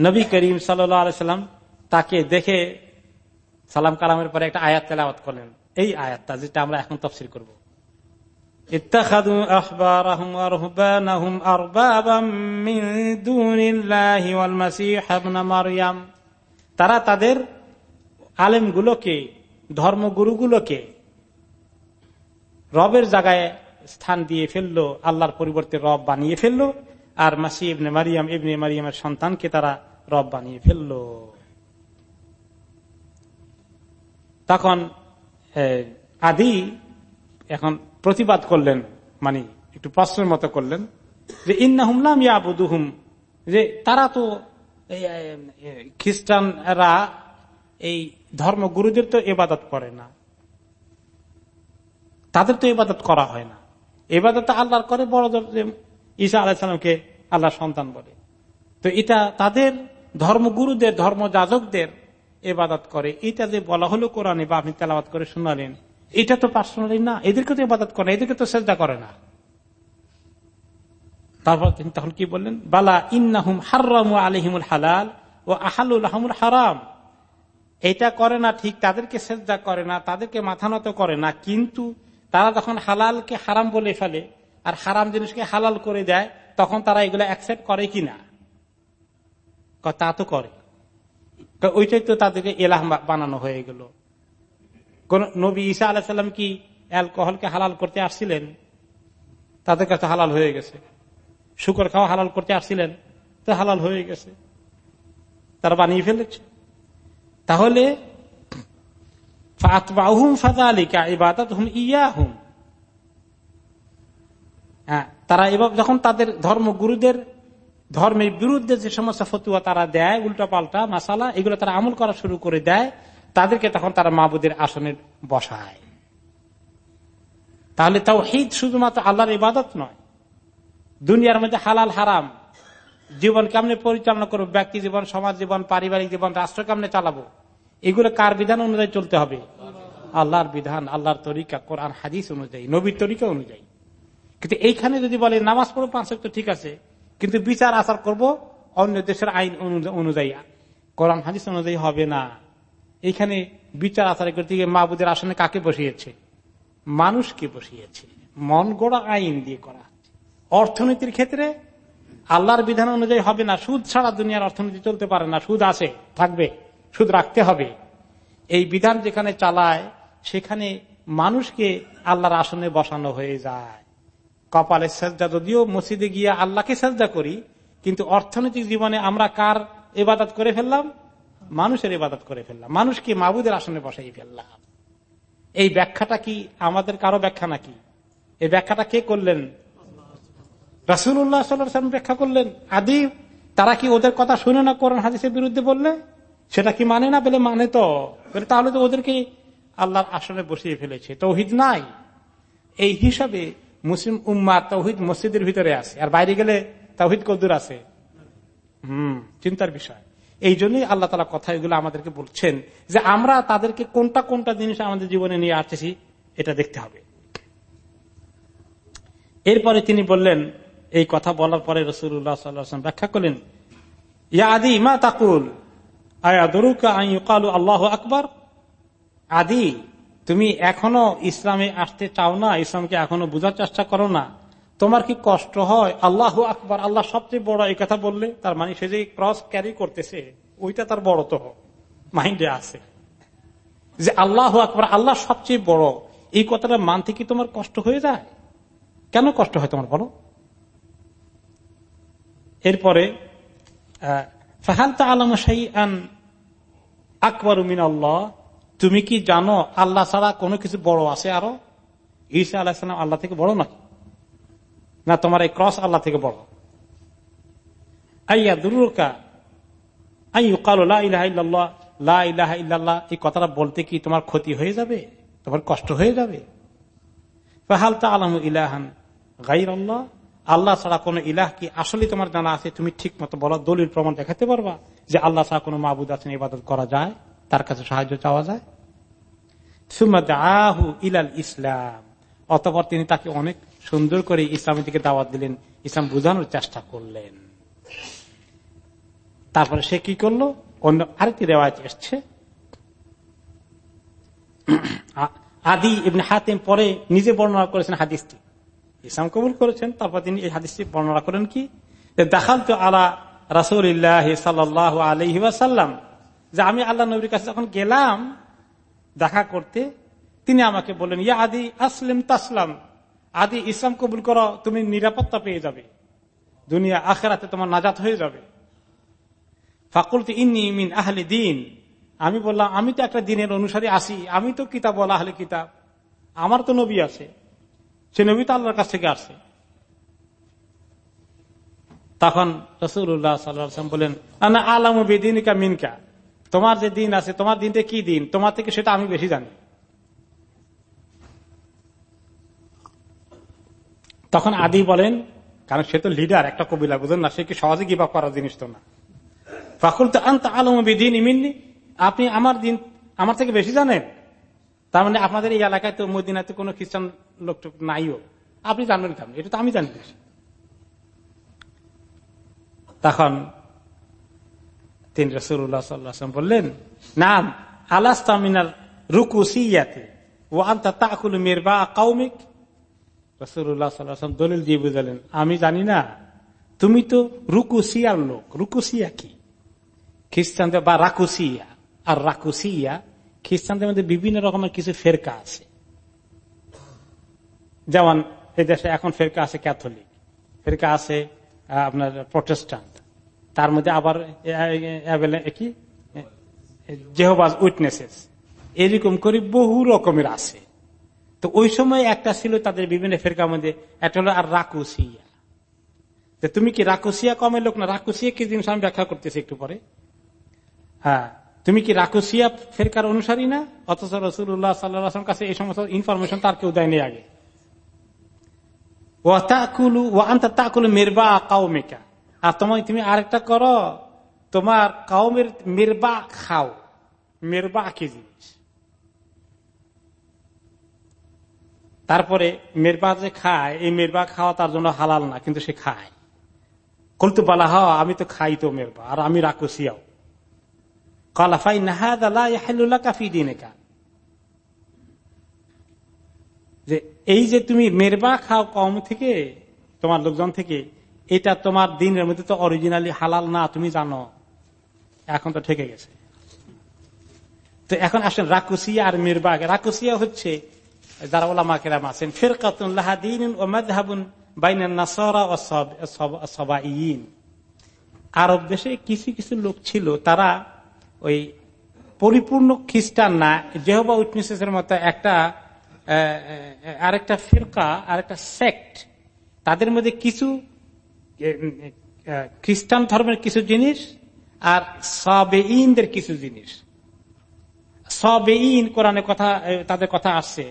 নবী করিম সাল্লাম তাকে দেখে সালাম কালামের পরে একটা আয়াত তেলাওয়াত করলেন। এই আয়াতটা যেটা আমরা এখন তফসিল করব। তারা তাদের আলেমগুলোকে, ধর্মগুরুগুলোকে রবের জায়গায় স্থান দিয়ে ফেলল, আল্লাহর পরিবর্তে রব বানিয়ে ফেলল, আর মাসি ইবনে মারিয়াম ইবনে মারিয়ামের সন্তানকে তারা রব বানিয়ে ফেলল। তখন আদি এখন প্রতিবাদ করলেন মানে একটু প্রশ্নের মতো করলেন, যে ইন্না হুমলাম ইয়াবুদুহুম। যে তারা তো খ্রিস্টানরা এই ধর্মগুরুদের তো এবাদত করে না। তাদের তো এবাদত করা হয় না। এবাদত আল্লাহর করে, বড় ঈশা আলাহিসামকে আল্লাহ সন্তান বলে। তো এটা তাদের ধর্মগুরুদের, ধর্মযাজকদের এবাদত করে। এটা যে বলা হলো কোরআনে বা আপনি তেলাবাদ করে শোনালেন, এটা তো পার্সোনালি না। এদেরকে তো ইবাদত করে এদেরকে তো চেষ্টা করে না। তারপর তিনি তখন কি বললেন? বালা ইন্নাহুম হারাম আলহিমুল হালাল ও আহালুল আহমুল হারাম। এটা করে না, ঠিক তাদেরকে সেজদা করে না, তাদেরকে মাথা নত করে না, কিন্তু তারা যখন হালালকে হারাম বলে ফেলে আর হারাম জিনিসকে হালাল করে দেয়, তখন তারা এগুলো অ্যাকসেপ্ট করে কিনা তা তো করে। ওইটাই তো তাদেরকে এলাহ বানানো হয়ে গেল। কোন নবী ঈসা আলাহিসাল্লাম কি অ্যালকোহলকে হালাল করতে আসছিলেন? তাদের কাছে হালাল হয়ে গেছে। শুকর খাওয়া হালাল করতে আসছিলেন, তো হালাল হয়ে গেছে। তারা বানিয়ে ফেলেছে। তাহলে হ্যাঁ তারা এবার যখন তাদের ধর্মগুরুদের ধর্মের বিরুদ্ধে যে সমস্ত ফতুয়া তারা দেয় উল্টা পাল্টা মাসালা, এগুলো তারা আমল করা শুরু করে দেয়, তাদেরকে তখন তারা মাবুদের আসনে বসায়। তাহলে তাও হিদ শুধুমাত্র আল্লাহর ইবাদত নয়, দুনিয়ার মধ্যে হালাল হারাম, জীবন কেমনে পরিচালনা করব, ব্যক্তি জীবন, সমাজ জীবন, পারিবারিক জীবন, রাষ্ট্র কেমনে চালাবো, এগুলো কার বিধান অনুযায়ী চলতে হবে? আল্লাহর বিধান, আল্লাহর তরিকা, কোরআন, হাদিস অনুযায়ী, নবীর তরিকা অনুযায়ী। কিন্তু এইখানে যদি বলে নামাজ পড়ো, পাঁচ ঠিক আছে কিন্তু বিচার আচার করব অন্য দেশের আইন অনুযায়ী। কোরআন, হাদিস অনুযায়ী হবে না। এখানে বিচার আচার করতে গিয়ে মাহবুদের আসনে কাকে বসিয়েছে? মানুষকে বসিয়েছে। মন গোড়া আইন দিয়ে করা। অর্থনীতির ক্ষেত্রে আল্লাহর বিধান অনুযায়ী হবে না। সুদ ছাড়া দুনিয়ার অর্থনীতি চলতে পারে না। সুদ আছে, থাকবে। সুদ রাখতে হবে। এই বিধান যেখানে চালায়, সেখানে মানুষকে আল্লাহর আসনে বসানো হয়ে যায়। কপালের সেজদা, যদিও মসজিদে গিয়ে আল্লাহকে সেজদা করি, কিন্তু অর্থনৈতিক জীবনে আমরা কার এবাদত করে ফেললাম? মানুষের ইবাদত করে ফেললাম। মানুষকে মাবুদের আসনে বসাই ফেললাম? এই ব্যাখ্যাটা কি আমাদের কারও ব্যাখ্যা নাকি? এই ব্যাখ্যাটা কে করলেন? রাসুল্লাহ সাল্লাম ব্যাখ্যা করলেন। আদি, তারা কি ওদের কথা শুনে না কোরআন হাদিসের বিরুদ্ধে বললে? সেটা কি মানে না বলে মানে তো? তাহলে তো ওদেরকে আল্লাহর আসনে বসিয়ে ফেলেছে। তৌহিদ নাই। এই হিসাবে মুসলিম উম্মা তৌহিদ মসজিদের ভিতরে আছে। আর বাইরে গেলে তৌহিদ কদ্দুর আছে। হম, চিন্তার বিষয়। এই জন্যই আল্লাহ তালা কথা এগুলো আমাদেরকে বলছেন যে আমরা তাদেরকে কোনটা কোনটা জিনিস আমাদের জীবনে নিয়ে আসতেছি, এটা দেখতে হবে। এরপরে তিনি বললেন, এই কথা বলার পরে রসুল্লাহ ব্যাখ্যা করলেন, ইয়া আদি, মা তাকুল? আয়া দরুকা আল্লাহ আকবর? আদি তুমি এখনও ইসলামে আসতে চাও না, ইসলামকে এখনও বোঝার চেষ্টা করো না। তোমার কি কষ্ট হয়? আল্লাহ আকবর, আল্লাহ সবচেয়ে বড় এই কথা বললে, তার মানে সে যে ক্রস ক্যারি করতেছে, ওইটা তার বড় তো মাইন্ডে আছে। যে আল্লাহ আকবর, আল্লাহ সবচেয়ে বড়, এই কথাটা মানতে কি তোমার কষ্ট হয়ে যায়? কেন কষ্ট হয় তোমার বলো? এরপরে ফাহালতা আলম আন আকবর উমিন আল্লাহ তুমি কি জানো আল্লাহ ছাড়া কোনো কিছু বড় আছে আরও? ঈসা আলাহিসাম আল্লাহ থেকে বড় নাকি? না, তোমার এই ক্রস আল্লাহ থেকে বড়? আইয়া দুরুকা আই ইলাহা ইল্লাল্লাহ এই কথাটা বলতে কি তোমার ক্ষতি হয়ে যাবে? তোমার কষ্ট হয়ে যাবে? ফাহালতা আলম ইলাহান গাইর আল্লাহ আল্লাহ ছাড়া কোন ইলাহ কি আসলে তোমার জানা আছে? তুমি ঠিক মতো বলো, দলিল প্রমাণ দেখাতে পারবা যে আল্লাহ ছাড়া কোনো মাহবুদ আছেন, ইবাদত করা যায়? তার কাছে সাহায্য চাওয়া যায়? আহু ইলাল ইসলাম। অতপর তিনি তাকে অনেক সুন্দর করে ইসলামের দিকে দাওয়াত দিলেন, ইসলাম বুঝানোর চেষ্টা করলেন। তারপরে সে কি করল? অন্য আরেকটি রেওয়াজ এসছে। (clears throat) আদি ইবনে হাতিম পরে নিজে বর্ণনা করেছেন হাদিসটি। ইসলাম কবুল করেছেন, তারপর তিনি এই হাদিসটি বর্ণনা করেন কি? দেখাল তো আলা রাসুল্লাহ সাল্লাহ আলহি ওয়াসাল্লাম। যে আমি আল্লাহ নবীর কাছে যখন গেলাম দেখা করতে, তিনি আমাকে বললেন, ইয়া আদি আসলিম তাসলাম। আদি, ইসলাম কবুল করো, তুমি নিরাপত্তা পেয়ে যাবে। দুনিয়া আখেরাতে তোমার নাজাত হয়ে যাবে। ফাকুলতে ইন্নি মিন আহলে দিন। আমি বললাম, আমি তো একটা দিনের অনুসারে আসি। আমি তো কিতাব বলা আহলে কিতাব। আমার তো নবী আছে। সে নবী তো আল্লাহর কাছ থেকে আসছে তখন রসুল্লাহ সাল্লাম বলেন আলাম বেদিনিকা মিনকা? তোমার যে দিন আছে, তোমার দিনটা কি দিন? তোমার থেকে সেটা আমি বেশি জানি। তখন আদি বলেন, কারণ সে তো লিডার একটা কবিলা, বুঝেন না? সে কি সহজে গিভ আপ করার জিনিস তো না। ফাকুল তো আন্ত আলম বিদিন ইমিননি আপনি আমার দিন আমার থেকে বেশি জানেন? তার মানে আপনাদের এই এলাকায় তো মদিনাতে কোনো খ্রিস্টান লোক নাইও। আপনি জানবেন কেমন? এটা তো আমি জানি তখন তিন রসুল্লাহ বললেন, নাম আলাস্তামিনার রুকু সিয়াতে ও আন্তা তাকুল মেরবা কাউমিক রসুল্লাহ দলিল দিয়ে বুঝালেন, আমি জানি না, তুমি তো রুকুসিয়ার লোক, রুকুসিয়া কি? খ্রিস্টানদের বা রাকুসিয়া, আর রাকুসিয়া, খ্রিস্টানদের মধ্যে বিভিন্ন রকমের কিছু ফেরকা আছে। যেমন, এই দেশে এখন ফেরকা আছে ক্যাথলিক, ফেরকা আছে আপনার প্রটেস্টান্ট তার মধ্যে আবার কি? জেহবাজ উইটনেসেস। এরকম করে বহু রকমের আছে। তো ওই সময় একটা ছিল তাদের বিভিন্ন ফেরকার মধ্যে, একটা হলো আর রাকুসিয়া। তো তুমি কি রাকুসিয়া কমের লোক না? রাকুসিয়া কি জিনিস আমি ব্যাখ্যা করতেছি একটু পরে? হ্যাঁ তুমি কি রাকুসিয়া ফেরকার অনুসারী না? অথচ রসুল্লাহ কাছে এই সমস্ত ইনফরমেশন তার কেউ দেয়নি আগে। ও তাকুলু ও আন্তা তাকুলু মেরবা কাউমেকা আর তোমায় তুমি আরেকটা করো। তোমার কাউমের মেরবা খাও। মেরবা কি জিনিস? তারপরে মেরবা যে খায়, এই মেরবা খাওয়া তার জন্য হালাল না, কিন্তু সে খায়। কলতু বলা হ আমি তো খাই তো মেরবা, আর আমি রাকুসিয়াও কলাফাই নাহাদ কাফি দিনেকা। যে এই যে তুমি মেরবা খাও কম থেকে, তোমার লোকজন থেকে এটা তোমার দিনের মধ্যে তো অরিজিনালি হালাল না, তুমি জানো। এখন তো ঠেকে গেছে। তো এখন আসেন, রাকুসিয়া আর মিরবাগ। রাকুসিয়া হচ্ছে, যারা ওলামা কেরাম আছেন, ফেরকাতুন ও ও আরব দেশে কিছু কিছু লোক ছিল, তারা ওই পরিপূর্ণ খ্রিস্টান না জেহবা উইটনেসের মতো একটা আরেকটা ফিরকা, আরেকটা সেক্ট, তাদের মধ্যে কিছু খ্রিস্টান ধর্মের কিছু জিনিস আর সবে ইনদের কিছু জিনিস। সবে ইন কোরআনে কথা তাদের কথা আসছে।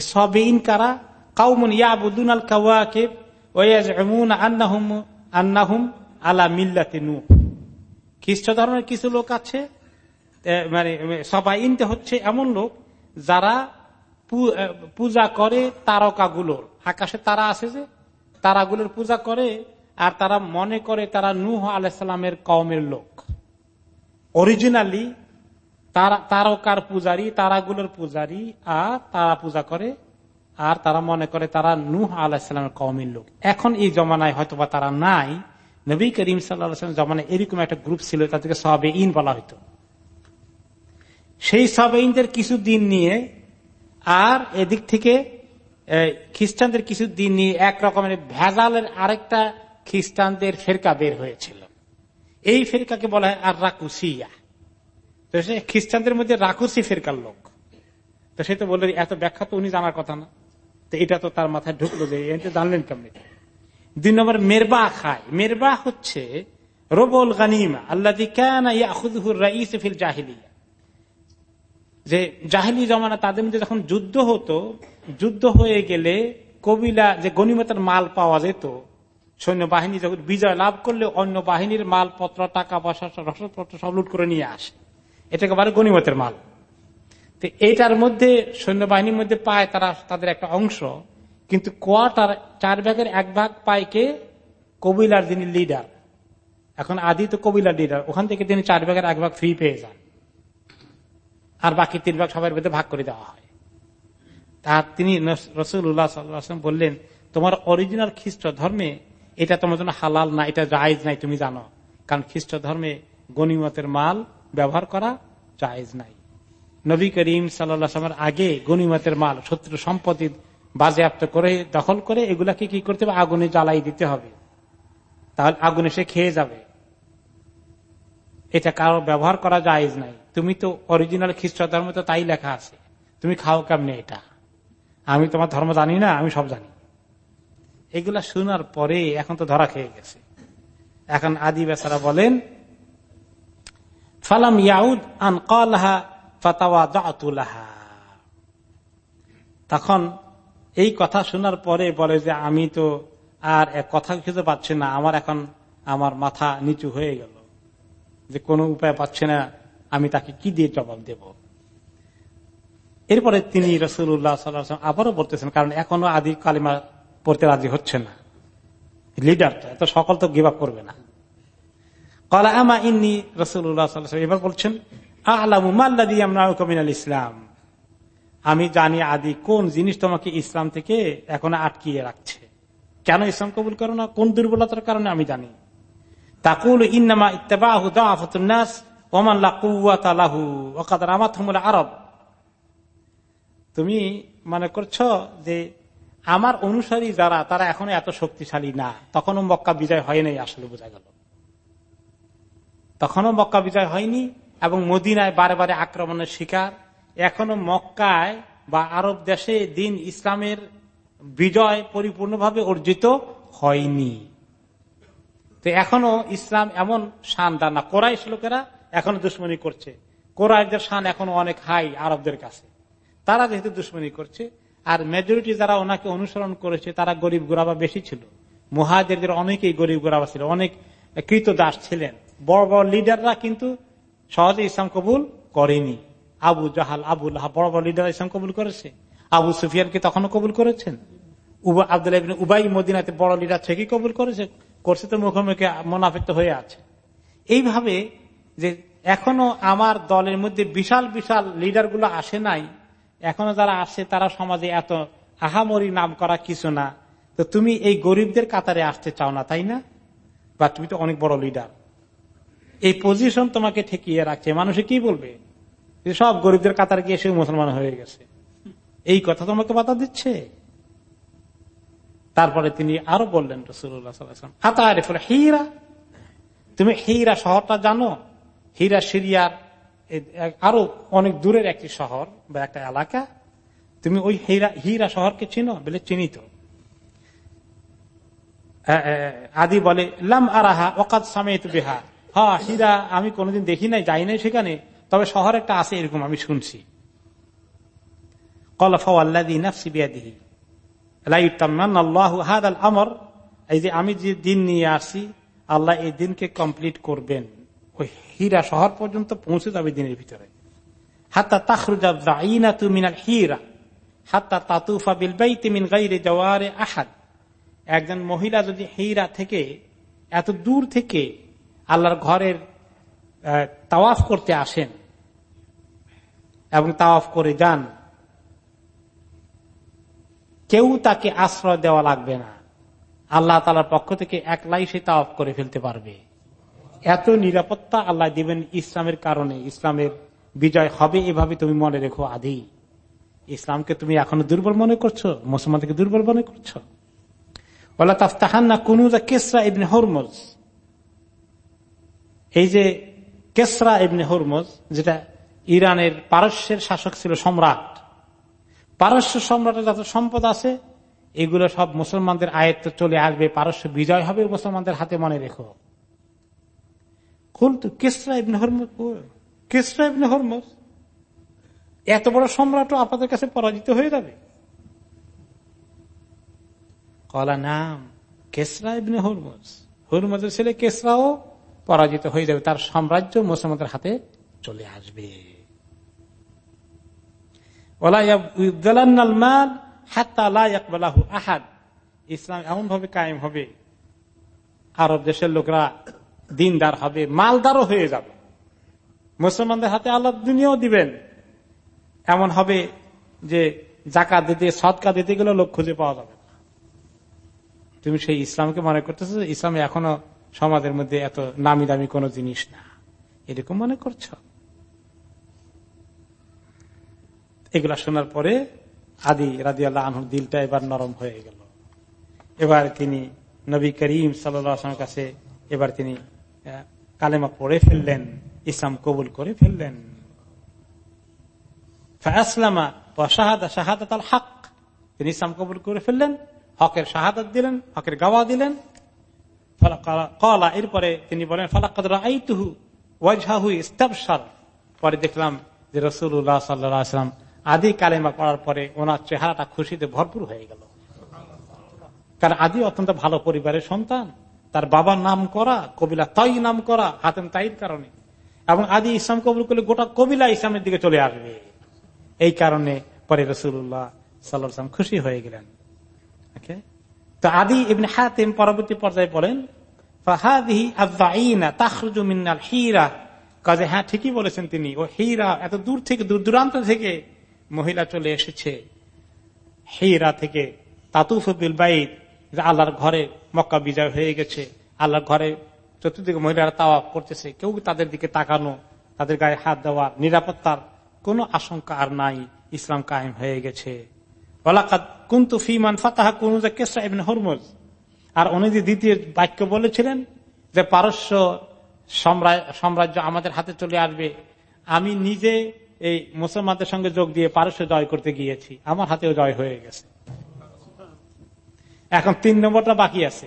সবে ইন কারা? কাউমুন ইয়াবুদুন আল কাওয়াকিব ওয়াজউমুন আন্নাহুম আন্নাহুম আলা খ্রিস্ট ধর্মের কিছু লোক আছে মানে সবাই ইনতে হচ্ছে এমন লোক যারা পূজা করে তারকাগুলোর। আকাশে তারা আছে যে তারাগুলোর পূজা করে আর তারা মনে করে তারা নূহ আলাইসাল্লামের কওমের লোক। অরিজিনালি তারা তারকার পূজারী, তারাগুলোর পূজারী, আর তারা পূজা করে, আর তারা মনে করে তারা নূহ আলাহিসামের কওমের লোক। এখন এই জমানায় হয়তোবা তারা নাই। নবী করিম সাল্লাম জমানায় এরকম একটা গ্রুপ ছিল, তাদেরকে সবে ইন বলা হইতো। সেই সবে ইনদের কিছু দিন নিয়ে আর এদিক থেকে খ্রিস্টানদের কিছু দিন নিয়ে এক রকমের ভেজালের আরেকটা খ্রিস্টানদের ফেরকা বের হয়েছিল। এই ফেরকাকে বলা হয় আর রাকুসিয়া তো সে খ্রিস্টানদের মধ্যে রাকুসি ফেরকার লোক। তো সে তো বললেন এত ব্যাখ্যা তো উনি জানার কথা না। তো এটা তো তার মাথায় ঢুকলো যে জানলেন কেমনি? দুই নম্বর মেরবা খায়। মেরবা হচ্ছে রোবল গানিমা আল্লাহ যে জাহিলি জমানা তাদের মধ্যে যখন যুদ্ধ হতো যুদ্ধ হয়ে গেলে কবিলা যে গণিমতের মাল পাওয়া যেত, সৈন্যবাহিনী যখন বিজয় লাভ করলে অন্য বাহিনীর মালপত্র টাকা পয়সা রসদপত্র সব লুট করে নিয়ে আসে। এটাকে একেবারে গণিমতের মাল। তো এইটার মধ্যে, সৈন্যবাহিনীর মধ্যে পায় তারা তাদের একটা অংশ, কিন্তু কোয়াটার চার ভাগের এক ভাগ পায় কে? কবিলার যিনি লিডার। এখন আদি তো কবিলার লিডার, ওখান থেকে তিনি চার ভাগের এক ভাগ ফ্রি পেয়ে যান। আর বাকি তিন ভাগ সবার মধ্যে ভাগ করে দেওয়া হয়। তার তিনি রসুল্লাহ সাল্লাম বললেন, তোমার অরিজিনাল খ্রিস্ট ধর্মে এটা তোমার জন্য হালাল না, এটা জায়েজ নাই, তুমি জানো। কারণ খ্রিস্ট ধর্মে গণিমতের মাল ব্যবহার করা জায়েজ নাই। নবী করিম সাল্লামের আগে গণিমতের মাল, শত্রু সম্পত্তি বাজেয়াপ্ত করে, দখল করে এগুলাকে কি করতে হবে? আগুনে জ্বালাই দিতে হবে। তাহলে আগুনে সে খেয়ে যাবে। এটা কারও ব্যবহার করা জায়েজ নাই। তুমি তো অরিজিনাল খ্রিস্ট ধর্ম তো তাই লেখা আছে। তুমি খাও কেমনে এটা? আমি তোমার ধর্ম জানি না, আমি সব জানি। এগুলা শোনার পরে এখন তো ধরা খেয়ে গেছে। এখন আদি বেচারা বলেন, ফালাম ইয়াউদ আন কলাহা দাতুলাহা তখন এই কথা শোনার পরে বলে যে, আমি তো আর এক কথা খুঁজে পাচ্ছি না, আমার এখন আমার মাথা নিচু হয়ে গেল। যে কোনো উপায় পাচ্ছে না, আমি তাকে কি দিয়ে জবাব দেব? এরপরে তিনি রসুল্লাহ সাল্লাম আবারও বলতেছেন, কারণ এখনও আদি কালিমা পড়তে রাজি হচ্ছে না। লিডার তো, এত সকল তো গিভ করবে না। কলা আমা ইন্নি রসুল্লাহ এবার বলছেন আলামিনাল ইসলাম। আমি জানি আদি কোন জিনিস তোমাকে ইসলাম থেকে এখন আটকিয়ে রাখছে। কেন ইসলাম কবুল করো না? কোন দুর্বলতার কারণে আমি জানি। তাকুল ইন্নামা ইত্তেবাহু আরব তুমি মনে করছ যে আমার অনুসারী যারা, তারা এখনও এত শক্তিশালী না। তখনও মক্কা বিজয় হয় নাই আসলে বোঝা গেল। তখনও মক্কা বিজয় হয়নি এবং মদিনায় বারে বারে আক্রমণের শিকার। এখনও মক্কায় বা আরব দেশে দিন ইসলামের বিজয় পরিপূর্ণভাবে অর্জিত হয়নি। তো এখনও ইসলাম এমন শান দান কোরাইশ লোকেরা এখনও দুশ্মনী করছে। কোরআদের শান এখনও অনেক হাই আরবদের কাছে। তারা যেহেতু দুশ্মনী করছে, আর মেজরিটি যারা ওনাকে অনুসরণ করেছে, তারা গরিব গোরাবা বেশি ছিল। মহাজেরদের অনেকেই গরিব গোরাবা ছিল, অনেক কৃত দাস ছিলেন। বড় বড় লিডাররা কিন্তু সহজে ইসলাম কবুল করেনি। আবু জাহাল আবুল বড় বড় লিডার ইসলাম কবুল করেছে। আবু সুফিয়ানকে তখনও কবুল করেছেন। আবদুল্লাহ উবাই মদিনাতে বড় লিডার থেকে কবুল করেছে? করছে তো মুখোমুখি মোনাফিত হয়ে আছে। এইভাবে যে এখনও আমার দলের মধ্যে বিশাল বিশাল লিডারগুলো আসে নাই এখনও যারা আসে, তারা সমাজে এত আহামরি নাম করা কিছু না। তো তুমি এই গরিবদের কাতারে আসতে চাও না, তাই না? বা তুমি তো অনেক বড় লিডার এই পজিশন তোমাকে ঠেকিয়ে রাখছে। মানুষে কি বলবে? সব গরিবদের কাতারে গিয়ে সে মুসলমান হয়ে গেছে। এই কথা তোমাকে বাধা দিচ্ছে? তারপরে তিনি আরও বললেন রসুল্লাহ হিরা? তুমি হিরা শহরটা জানো? হিরা সিরিয়ার আরও অনেক দূরের একটি শহর বা একটা এলাকা, তুমি ওই হিরা হিরা শহরকে চিনো বলে চিনি তো আদি বলে, লাম আরাহা ওকাত সামেত বিহা। হ্যাঁ হীরা আমি কোনোদিন দেখি নাই, যাই নাই সেখানে, তবে শহর একটা আছে এরকম আমি শুনছি। আমি যে দিন নিয়ে আসি, আল্লাহ এই দিনকে কমপ্লিট করবেন। ওই হীরা শহর পর্যন্ত পৌঁছে যাবে দিনের ভিতরে। হাত্তা তাখরুজা মিনাল হীরা, হাত্তা তাতুফা বিলবাইতে মিন গাইরে জওয়ারে আহাদ। একজন মহিলা যদি হীরা থেকে, এত দূর থেকে আল্লাহর ঘরের তাওয়াফ করতে আসেন এবং তাওয়াফ করে যান, কেউ তাকে আশ্রয় দেওয়া লাগবে না। আল্লাহ তালার পক্ষ থেকে একলাই সে তাওয়াফ করে ফেলতে পারবে। এত নিরাপত্তা আল্লাহ দিবেন ইসলামের কারণে, ইসলামের বিজয় হবে এভাবে তুমি মনে রেখো আদি। ইসলামকে তুমি এখনও দুর্বল মনে করছ মুসলমানকে দুর্বল মনে করছ? বলা তাফতাহান্না কুনুজা কেসরা ইবনে হরমজ। এই যে কেসরা ইবনে হরমজ, যেটা ইরানের পারস্যের শাসক ছিল সম্রাট, পারস্য সম্রাটের যত সম্পদ আছে, এগুলো সব মুসলমানদের আয়ত্ত চলে আসবে, পারস্য বিজয় হবে মুসলমানদের হাতে মনে রেখো। খুলতু কেসরা ইবনে হরমজ কেসরা ইবনে হরমজ। এত বড় সম্রাটও আপনাদের কাছে পরাজিত হয়ে যাবে? কলা, নাম, কেসরা ইবনে হরমজ। হরমজের ছেলে কেসরাও পরাজিত হয়ে যাবে, তার সাম্রাজ্য মুসলমানদের হাতে চলে আসবে। ইসলাম এমন ভাবে কায়েম হবে। আরব দেশের লোকরা দিনদার হবে মালদারও হয়ে যাবে। মুসলমানদের হাতে আল্লাহ দুনিয়াও দিবেন। এমন হবে যে জাকা দিতে, সৎকা দিতে গেলে লোক খুঁজে পাওয়া যাবে তুমি সেই ইসলামকে মনে করতেছো ইসলামে এখনও সমাজের মধ্যে এত নামি দামি কোন জিনিস না। এরকম মনে করছ? এগুলা শোনার পরে আদি রাজি আল্লাহ আনহুর দিলটা এবার নরম হয়ে গেল। এবার তিনি নবী করিম সাল্লামের কাছে, এবার তিনি কালেমা পড়ে ফেললেন, ইসলাম কবুল করে ফেললেন। হক। তিনি ইসলাম কবুল করে ফেললেন, হকের দিলেন, হকের গাওয়া দিলেন। কলা এরপরে তিনি বলেন পরে দেখলাম যে রসুল্লাহ সাল্লাম আদি কালেমা পড়ার পরে ওনার চেহারাটা খুশিতে ভরপুর হয়ে গেল। কারণ আদি অত্যন্ত ভালো পরিবারের সন্তান। তার বাবার নাম করা, কবিলা তাই নাম করা, হাতেম তাইর কারণে। এবং আদি ইসলাম কবুল করলে গোটা কবিলা ইসলামের দিকে চলে আসবে। এই কারণে পরে রসুল্লাহ সাল্লাম খুশি হয়ে গেলেন। তো আদি এমনি হাতেম পরবর্তী পর্যায়ে বলেন হীরা। কাজে হ্যাঁ ঠিকই বলেছেন তিনি, ও হীরা এত দূর থেকে, দূর দূরান্ত থেকে মহিলা চলে এসেছে। হীরা থেকে তাতুফুল বাইদ আল্লাহর ঘরে মক্কা বিজয় হয়ে গেছে, আল্লাহর ঘরে চতুর্দিকে মহিলারা তাওয়া করতেছে, কেউ তাদের দিকে তাকানো, তাদের গায়ে হাত দেওয়া নিরাপত্তার কোন আশঙ্কা আর নাই, ইসলাম কায়েম হয়ে গেছে। ফিমান আর উনি যে দ্বিতীয় বাক্য বলেছিলেন যে পারস্য সাম্রাজ্য আমাদের হাতে চলে আসবে, আমি নিজে এই মুসলমানদের সঙ্গে যোগ দিয়ে পারস্য জয় করতে গিয়েছি, আমার হাতেও জয় হয়ে গেছে। এখন তিন নম্বরটা বাকি আছে।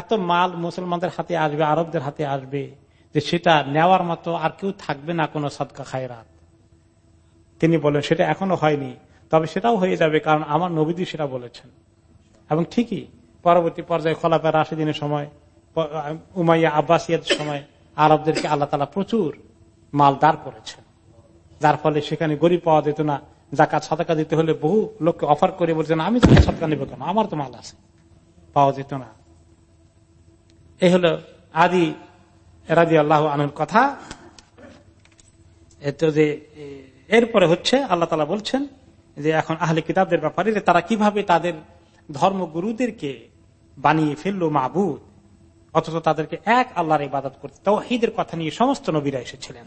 এত মাল মুসলমানদের হাতে আসবে, আরবদের হাতে আসবে যে সেটা নেওয়ার মতো আর কেউ থাকবে না কোনো সদকা খায়রাত। তিনি বলেন, সেটা এখনও হয়নি, তবে সেটাও হয়ে যাবে কারণ আমার নবীদি সেটা বলেছেন। এবং ঠিকই, পরবর্তী পর্যায়ে খোলাপা রাশিদিনের সময়, উমাইয়া আব্বাসিয়ার সময় আরবদেরকে আল্লাহ তালা প্রচুর মাল দাঁড় করেছেন। যার ফলে সেখানে গরিব পাওয়া যেত না, জাকাত, সাদাকা দিতে হলে বহু লোককে অফার করে বলছেন, আমি তো সদকা নেব কেন? আমার তো মাল আছে। পাওয়া যেত না। এই হলো আদি রাজি আল্লাহ আনুর কথা যে, এরপরে হচ্ছে আল্লাহ তালা বলছেন যে, এখন আহলে কিতাবদের ব্যাপারে যে তারা কীভাবে তাদের ধর্মগুরুদেরকে বানিয়ে ফেলল মাহবুদ অথচ তাদেরকে এক আল্লাহর ইবাদত করতে তাও হিদের কথা নিয়ে সমস্ত নবীরা এসেছিলেন।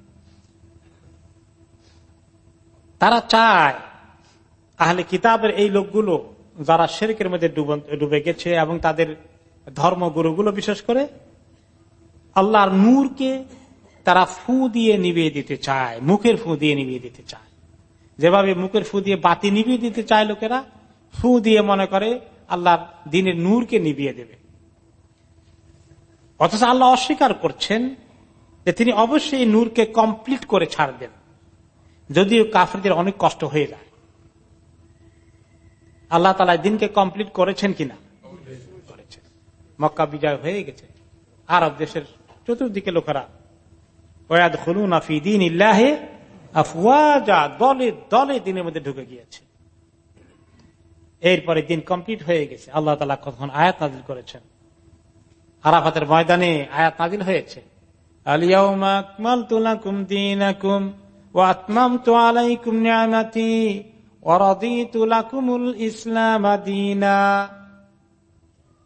তারা চায় আহলে কিতাবের এই লোকগুলো যারা শেরেকের মধ্যে ডুবে গেছে এবং তাদের ধর্মগুরুগুলো বিশেষ করে আল্লাহর নূরকে তারা ফু দিয়ে নিভিয়ে দিতে চায়, মুখের ফু দিয়ে নিভিয়ে দিতে চায়। যেভাবে মুখের ফু দিয়ে বাতি নিভিয়ে দিতে চায় লোকেরা, ফু দিয়ে মনে করে আল্লাহর দিনের নূরকে নিভিয়ে দেবে। অথচ আল্লাহ অস্বীকার করছেন যে তিনি অবশ্যই নূরকে কমপ্লিট করে ছাড়বেন যদিও কাফেরদের অনেক কষ্ট হয়ে যায়। আল্লাহ তালা দিনকে কমপ্লিট করেছেন কিনা? করেছেন। মক্কা বিজয় হয়ে গেছে। আরব দেশের চতুর্দিকে লোকেরা ওয়াদ খুলুন আফি দিন ইল্লাহে আফওয়াজা দলে দলে দিনের মধ্যে ঢুকে গিয়েছে। এরপরে দিন কমপ্লিট হয়ে গেছে। আল্লাহ তালা কখন আয়াত নাজিল করেছেন? আরাফাতের ময়দানে আয়াত নাজিল হয়েছে। আলিয়াউমা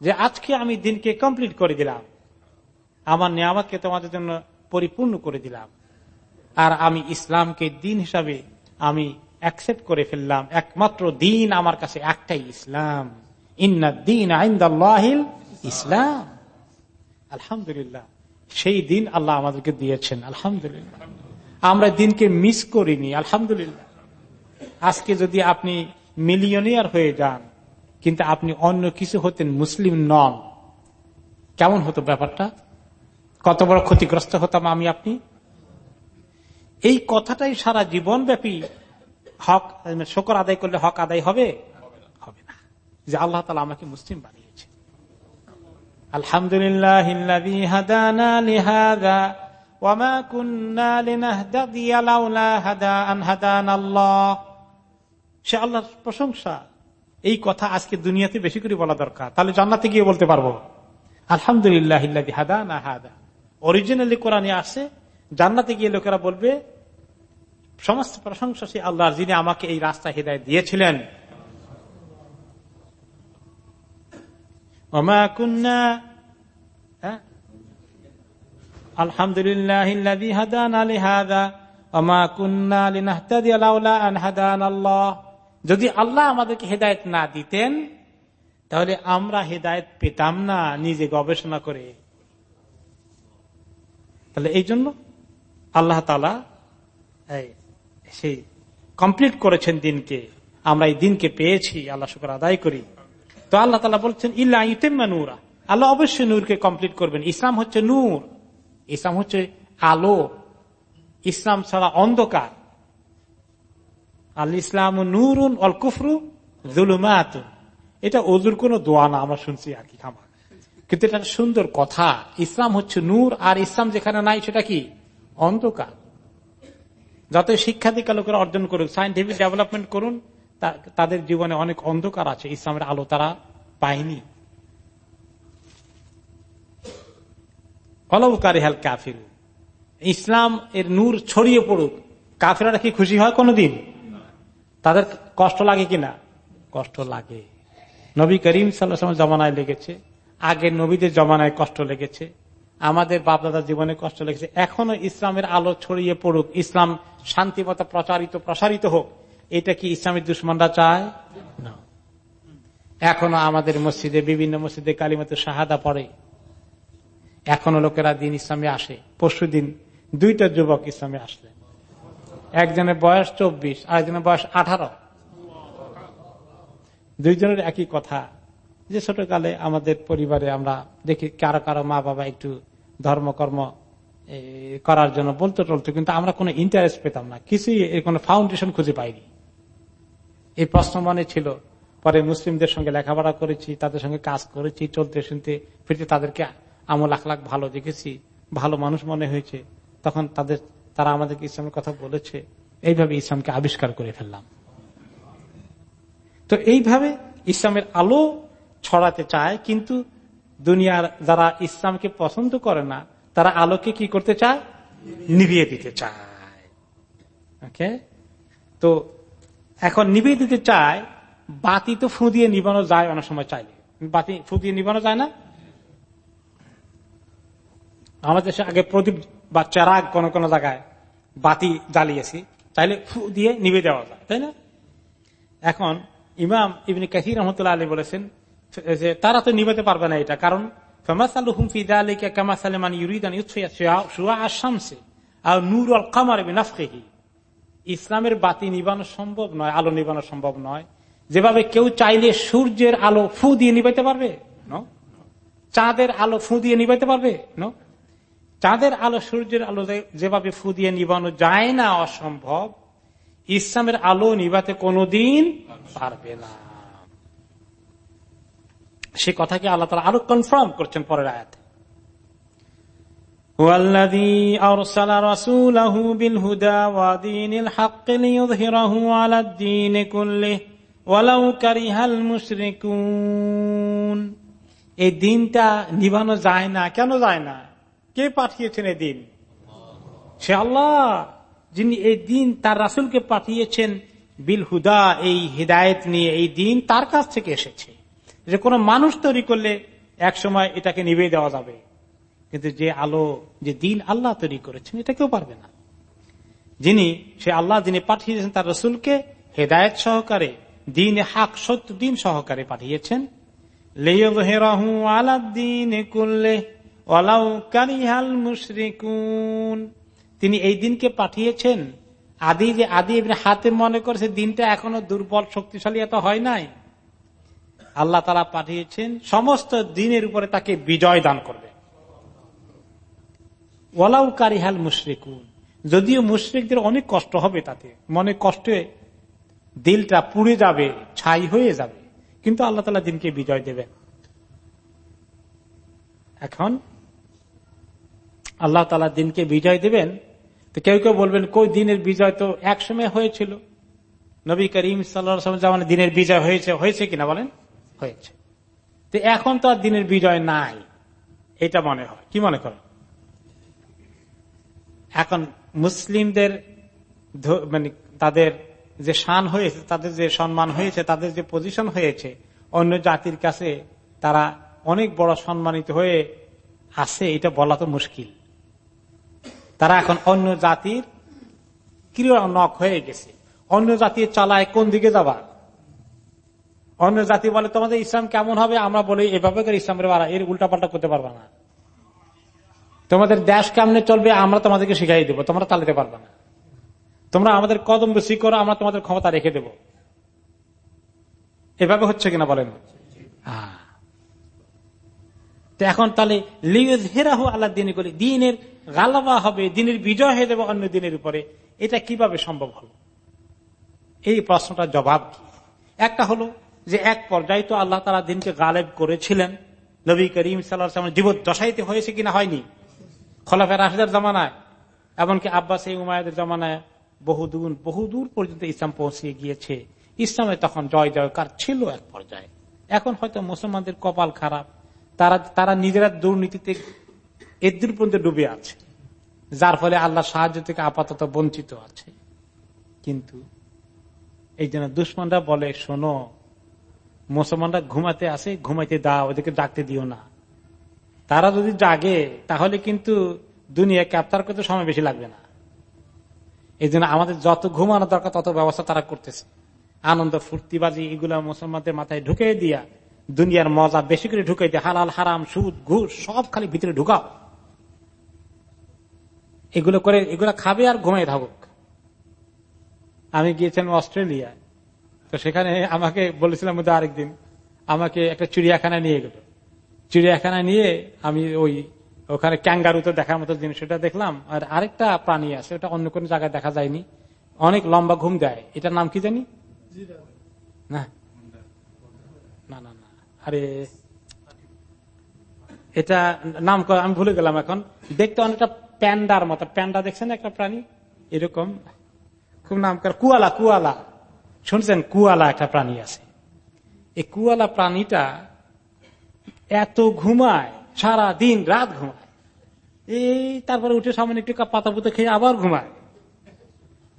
যে আজকে আমি দিনকে কমপ্লিট করে দিলাম। আমার নিয়ামতকে তোমাদের জন্য পরিপূর্ণ করে দিলাম। আর আমি ইসলামকে দিন হিসাবে আমি অ্যাকসেপ্ট করে ফেললাম। একমাত্র দিন আমার কাছে একটাই ইসলাম। ইন্না দিন আইন্দাল্লাহিল ইসলাম। আলহামদুলিল্লাহ। সেই দিন আল্লাহ আমাদেরকে দিয়েছেন। আলহামদুলিল্লাহ। আমরা দিনকে মিস করিনি, আলহামদুলিল্লাহ। আজকে যদি আপনি মিলিয়নিয়ার হয়ে যান, কিন্তু আপনি অন্য কিছু হতেন মুসলিম নন, কেমন হতো ব্যাপারটা? কত বড় ক্ষতিগ্রস্ত হতাম আমি, আপনি? এই কথাটাই সারা জীবন ব্যাপী হক, শকর আদায় করলে হক আদায় হবে? হবে না। যে আল্লাহ তালা আমাকে মুসলিম বানিয়েছে। আলহামদুলিল্লাহ সে আল্লাহর প্রশংসা। এই কথা আজকে দুনিয়াতে বেশি করে বলা দরকার। তাহলে জান্নাতে গিয়ে বলতে পারব। আলহামদুলিল্লাহ অরিজিনালি কোরআনে আসে জান্নাতে গিয়ে লোকেরা বলবে, সমস্ত প্রশংসা সে আল্লাহর, যিনি আমাকে এই রাস্তা হৃদয় দিয়েছিলেন। ওমা কুন্না হ্যাঁ? আলহামদুলিল্লাহ আল্লাহ। যদি আল্লাহ আমাদেরকে হেদায়ত না দিতেন, তাহলে আমরা হেদায়ত পেতাম না নিজে গবেষণা করে। তাহলে এই জন্য আল্লাহ তালা সেই কমপ্লিট করেছেন দিনকে। আমরা এই দিনকে পেয়েছি, আল্লাহ শুক্র আদায় করি। তো আল্লাহ তালা বলছেন, ইল্লা ইতেম্মা নূরা। আল্লাহ অবশ্যই নূরকে কমপ্লিট করবেন। ইসলাম হচ্ছে নূর। ইসলাম হচ্ছে আলো। ইসলাম ছাড়া অন্ধকার। আল ইসলাম নুরুন অল কুফরু জুলুমাত এটা ওজুর কোন দোয়া না, আমরা শুনছি আর কি খামা কিন্তু এটা সুন্দর কথা। ইসলাম হচ্ছে নূর, আর ইসলাম যেখানে নাই সেটা কি? অন্ধকার। যত শিক্ষা দীক্ষা লোকেরা অর্জন করুক সাইন্টিফিক ডেভেলপমেন্ট করুন তাদের জীবনে অনেক অন্ধকার আছে, ইসলামের আলো তারা পায়নি। অলবকারী হেল কাফির। ইসলাম এর নূর ছড়িয়ে পড়ুক কাফিরা কি খুশি হয় কোনোদিন? তাদের কষ্ট লাগে কিনা কষ্ট লাগে। নবী করিম সাল্লাহ জমানায় লেগেছে, আগের নবীদের জমানায় কষ্ট লেগেছে, আমাদের বাপ বাপদাদার জীবনে কষ্ট লেগেছে, এখনও ইসলামের আলো ছড়িয়ে পড়ুক, ইসলাম শান্তিমতা প্রচারিত, প্রসারিত হোক, এটা কি ইসলামের দুশ্মনরা চায়? না। এখনও আমাদের মসজিদে, বিভিন্ন মসজিদে কালিমতে শাহাদা পড়ে। এখনও লোকেরা দিন ইসলামে আসে। পরশু দিন দুইটা যুবক ইসলামে আসলেন একজনের বয়স চব্বিশ, আরেকজনের বয়স আঠারো। দুইজনের একই কথা, যে ছোটকালে আমাদের পরিবারে আমরা দেখি কারও কারও মা বাবা একটু ধর্মকর্ম করার জন্য বলতে টলতো, কিন্তু আমরা কোনো ইন্টারেস্ট পেতাম না। কিছুই কোনো ফাউন্ডেশন খুঁজে পাইনি। এই প্রশ্ন মনে ছিল, পরে মুসলিমদের সঙ্গে লেখাপড়া করেছি, তাদের সঙ্গে কাজ করেছি, চলতে শুনতে ফিরতে তাদেরকে আমল আখলাখ ভালো দেখেছি, ভালো মানুষ মনে হয়েছে, তখন তাদের, তারা আমাদেরকে ইসলামের কথা বলেছে, এইভাবে ইসলামকে আবিষ্কার করে ফেললাম। তো এইভাবে ইসলামের আলো ছড়াতে চায়, কিন্তু দুনিয়ার যারা ইসলামকে পছন্দ করে না, তারা আলোকে কি করতে চায়? নিভিয়ে দিতে চায়। ওকে তো এখন নিভিয়ে দিতে চায়, বাতি তো ফু দিয়ে নিবানো যায় অনেক সময় চাইলে। বাতি ফু দিয়ে নিবানো যায় না? আমাদের দেশে আগে প্রদীপ বা চেরাগ কোন কোন জায়গায় বাতি জ্বালিয়েছি, তাইলে ফু দিয়ে নিভে দেওয়া যায়, তাই না? এখন ইমাম ইবনি কাহির রহমতুল্লাহ আলী বলেছেন, যে তারা তো নিবাতে পারবে না এটা, কারণ ইসলামের বাতি নিবানো সম্ভব নয়, আলো নিবানো সম্ভব নয়। যেভাবে কেউ চাইলে সূর্যের আলো ফু দিয়ে নিবাইতে পারবে? চাঁদের আলো ফু দিয়ে নিবাইতে পারবে? চাঁদের আলো সূর্যের আলো যেভাবে ফু দিয়ে নিবানো যায় না অসম্ভব ইসলামের আলো নিবাতে কোনদিন পারবে না সে কথাকে আল্লাহ তালা আরো কনফার্ম করছেন পরের আয়াতে والذي أرسل رسوله بالهدى ودين الحق ليظهره على الدين كله ولو كره المشركون এই দিনটা নিভানো যায় না কেন যায় না কে পাঠিয়েছেন এই দিন? সে আল্লাহ, যিনি এই দিন তার রাসুলকে পাঠিয়েছেন বিল হুদা এই হৃদায়ত নিয়ে এই দিন তার কাছ থেকে এসেছে। যে কোনো মানুষ তৈরি করলে এক সময় এটাকে নিবে দেওয়া যাবে। কিন্তু যে আলো, যে দিন আল্লাহ তৈরি করেছেন, এটা কেউ পারবে না। যিনি, সে আল্লাহ যিনি পাঠিয়েছেন তার রসুলকে হেদায়ত সহকারে, দিন হাক সত্য দিন সহকারে পাঠিয়েছেন। তিনি এই দিনকে পাঠিয়েছেন। আদি যে আদি হাতে মনে করেছে, দিনটা এখনও দুর্বল, শক্তিশালী এত হয় নাই। আল্লাহ তারা পাঠিয়েছেন, সমস্ত দিনের উপরে তাকে বিজয় দান করবে। ওয়ালাউ কারিহাল মুশরিকুন। যদিও মুশরিকদের অনেক কষ্ট হবে তাতে। মনে কষ্টে দিলটা পুড়ে যাবে, ছাই হয়ে যাবে। কিন্তু আল্লাহ তালা দিনকে বিজয় দেবেন। এখন আল্লাহ তালা দিনকে বিজয় দেবেন, তো কেউ কেউ বলবেন, কই দিনের বিজয় তো একসময় হয়েছিল? নবী করিম সাল্লাহ দিনের বিজয় হয়েছে হয়েছে কিনা বলেন? হয়েছে। তো এখন তো আর দিনের বিজয় নাই, এটা মনে হয়। কি মনে করেন? এখন মুসলিমদের মানে তাদের যে শান হয়েছে, তাদের যে সম্মান হয়েছে, তাদের যে পজিশন হয়েছে, অন্য জাতির কাছে তারা অনেক বড় সম্মানিত হয়ে আছে, এটা বলা তো মুশকিল। তারা এখন অন্য জাতির ক্রিয় নক হয়ে গেছে। অন্য জাতির চালায় কোন দিকে যাবা? অন্য জাতি বলে, তোমাদের ইসলাম কেমন হবে? আমরা বলি, এভাবে করে ইসলামের বাড়া, এর উল্টাপাল্টা করতে পারবা না। তোমাদের দেশ কেমনে চলবে, আমরা তোমাদেরকে শিখাই দেবো, তোমরা চালাতে পারবে না। তোমরা আমাদের কদম বেশি করো, আমরা তোমাদের ক্ষমতা রেখে দেব। এভাবে হচ্ছে কিনা বলেন? এখন তাহলে হেরাহু আল্লাহ দিনে করি দিনের গালাবা হবে দিনের বিজয় হয়ে যাবে অন্য দিনের উপরে। এটা কীভাবে সম্ভব হল? এই প্রশ্নটার জবাব কি? একটা হলো যে এক পর্যায়ে তো আল্লাহ তালা দিনকে গালেব করেছিলেন। নবী করিম সাল্লাহ দশাইতে হয়েছে কিনা হয়নি। খলাফের রাশেদের জমানায়, এমনকি আব্বাস উমায়দের জমানায় বহুদূর বহুদূর পর্যন্ত ইসলাম পৌঁছে গিয়েছে। ইসলামে তখন জয় জয়কার ছিল এক পর্যায়ে। এখন হয়তো মুসলমানদের কপাল খারাপ। তারা তারা নিজেরা দুর্নীতিতে এদুর পর্যন্ত ডুবে আছে। যার ফলে আল্লাহ সাহায্য থেকে আপাতত বঞ্চিত আছে। কিন্তু এই জন্য দুশ্মনরা বলে, শোনো, মুসলমানরা ঘুমাতে আসে, ঘুমাইতে দাও, ওদেরকে ডাকতে দিও না। তারা যদি জাগে, তাহলে কিন্তু দুনিয়া ক্যাপ্তার করতে সময় বেশি লাগবে না। এই আমাদের যত ঘুমানো দরকার, তত ব্যবস্থা তারা করতেছে। আনন্দ ফুর্তিবাজি এগুলা মুসলমানদের মাথায় ঢুকে দিয়া দুনিয়ার মজা বেশি করে ঢুকে দিয়ে হালাল হারাম সুদ ঘুষ সব খালি ভিতরে ঢুকাও। এগুলো করে এগুলো খাবে আর ঘুমাই থাকুক। আমি গিয়েছিলাম অস্ট্রেলিয়ায়। তো সেখানে আমাকে বলেছিলাম মধ্যে আরেকদিন আমাকে একটা চিড়িয়াখানা নিয়ে গেল। চিড়িয়াখানা নিয়ে আমি ওই ওখানে ক্যাঙ্গারুতে দেখার মতো জিনিস সেটা দেখলাম। আর আরেকটা প্রাণী আছে ওটা অন্য কোনো জায়গায় দেখা যায়নি। অনেক লম্বা ঘুম দেয়। এটার নাম কি জানি? না। আরে, এটা নাম আমি ভুলে গেলাম এখন। দেখতে অনেকটা প্যান্ডার মতো। প্যান্ডা দেখছেন একটা প্রাণী? এরকম। খুব নাম কুয়ালা কুয়ালা। শুনছেন? কুয়ালা একটা প্রাণী আছে। এই কুয়ালা প্রাণীটা এত ঘুমায়, সারা দিন রাত ঘুমায়। এই তারপরে উঠে সামনে একটু পাতা পুতো খেয়ে আবার ঘুমায়।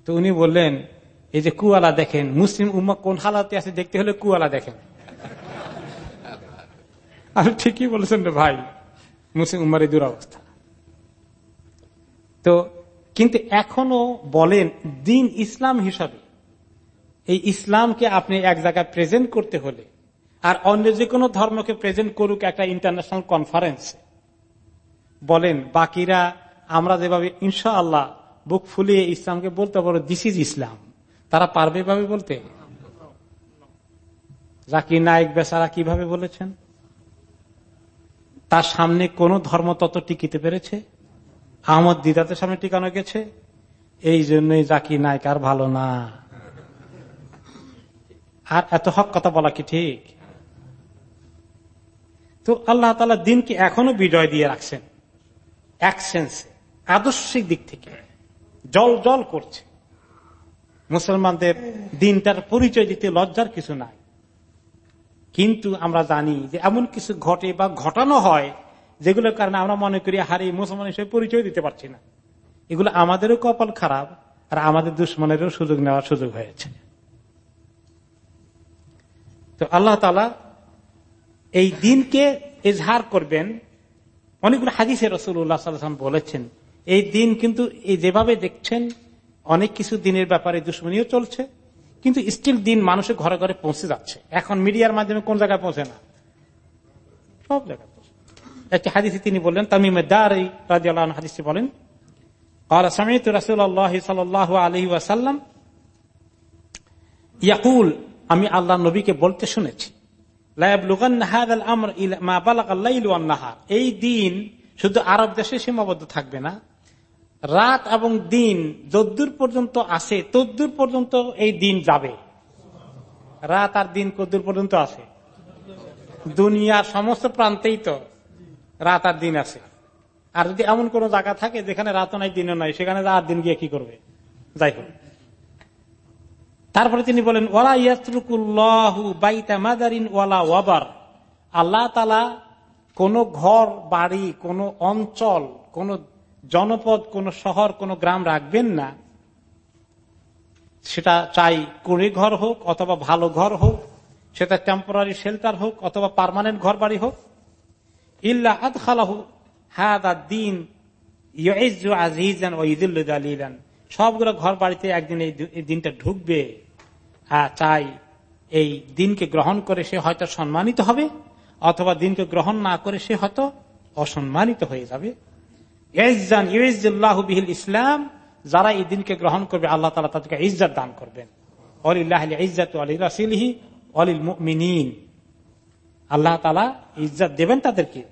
তো উনি বললেন, এই যে কুয়ালা দেখেন, মুসলিম উম্মা কোন হালাতে আছে দেখতে হলে কুয়ালা দেখেন। আর ঠিকই বলেছেন রে ভাই, মুসলিম উম্মার এই দুরবস্থা। তো কিন্তু এখনও বলেন দিন ইসলাম হিসাবে, এই ইসলামকে আপনি এক জায়গায় প্রেজেন্ট করতে হলে, আর অন্য যে কোনো ধর্মকে প্রেজেন্ট করুক একটা ইন্টারন্যাশনাল কনফারেন্স বলেন, বাকিরা আমরা যেভাবে ইনশা আল্লাহ বুক ফুলিয়ে ইসলামকে বলতে পারো দিস ইজ ইসলাম তারা পারবে এভাবে বলতে? জাকির নায়ক বেচারা কীভাবে বলেছেন? তার সামনে কোন ধর্ম তত টিকিতে পেরেছে? আহমদ দিদাতের সামনে টিকানো গেছে? এই জন্যই জাকির নায়ক আর ভালো না। আর এত হক কথা বলা কি ঠিক? তো আল্লাহ তালা দিনকে এখনও বিজয় দিয়ে রাখছেন। এক সেন্সে আদর্শিক দিক থেকে। জল জল করছে। মুসলমানদের দিনটার পরিচয় দিতে লজ্জার কিছু নাই। কিন্তু আমরা জানি যে এমন কিছু ঘটে বা ঘটানো হয়, যেগুলোর কারণে আমরা মনে করি হারি মুসলমান হিসেবে পরিচয় দিতে পারছি না। এগুলো আমাদেরও কপাল খারাপ আর আমাদের দুশ্মনেরও সুযোগ নেওয়ার সুযোগ হয়েছে। তো আল্লাহ তালা এই দিনকে এজহার করবেন। অনেকগুলো হাদিসে রসুল্লাহ সাল্লাম বলেছেন, এই দিন কিন্তু যেভাবে দেখছেন, অনেক কিছু দিনের ব্যাপারে দুশ্মনীও চলছে কিন্তু স্টিল দিন মানুষের ঘরে ঘরে পৌঁছে যাচ্ছে এখন মিডিয়ার মাধ্যমে কোন জায়গায় পৌঁছে না সব জায়গায় পৌঁছে একটি হাদিসে তিনি বললেন তামিমে দার রাজি আল্লাহ হাদিসে বলেন قال سمعت رسول الله صلى الله عليه وسلم يقول আমি আল্লাহ নবীকে বলতে শুনেছি এই দিন শুধু আরব দেশে সীমাবদ্ধ থাকবে না রাত এবং দিন যদ্দূর পর্যন্ত আসে, তদ্দূর পর্যন্ত এই দিন যাবে। রাত আর দিন কদ্দূর পর্যন্ত আসে। দুনিয়ার সমস্ত প্রান্তেই তো রাত আর দিন আছে। আর যদি এমন কোন জায়গা থাকে যেখানে রাতও নাই, দিনও নাই, সেখানে রাত দিন গিয়ে কি করবে? যাই হোক। তারপরে তিনি বলেন ওলা ইয়াসরুকুল্লাহু বাইতা মাদারিন ওয়ালা ওয়াবার। আল্লাহ তালা কোন ঘর, বাড়ি, কোন অঞ্চল, কোন জনপদ কোন শহর, কোন গ্রাম রাখবেন না। সেটা চাই কুড়ি ঘর হোক অথবা ভালো ঘর হোক, সেটা টেম্পোরারি শেল্টার হোক অথবা পারমানেন্ট ঘর বাড়ি হোক। ইল্লা আদ খালাহু হাদা দিন আজিজান ও ঈদুল্লাহ সবগুলো ঘর বাড়িতে একদিন এই দিনটা ঢুকবে। হ্যাঁ চাই এই দিনকে গ্রহণ করে সে হয়তো সম্মানিত হবে, অথবা দিনকে গ্রহণ না করে সে হয়তো অসম্মানিত হয়ে যাবে। বিহিল ইসলাম, যারা এই দিনকে গ্রহণ করবে, আল্লাহ তালা তাদেরকে ইজ্জত দান করবেন। আল্লাহ তালা ইজ্জত দেবেন তাদেরকে।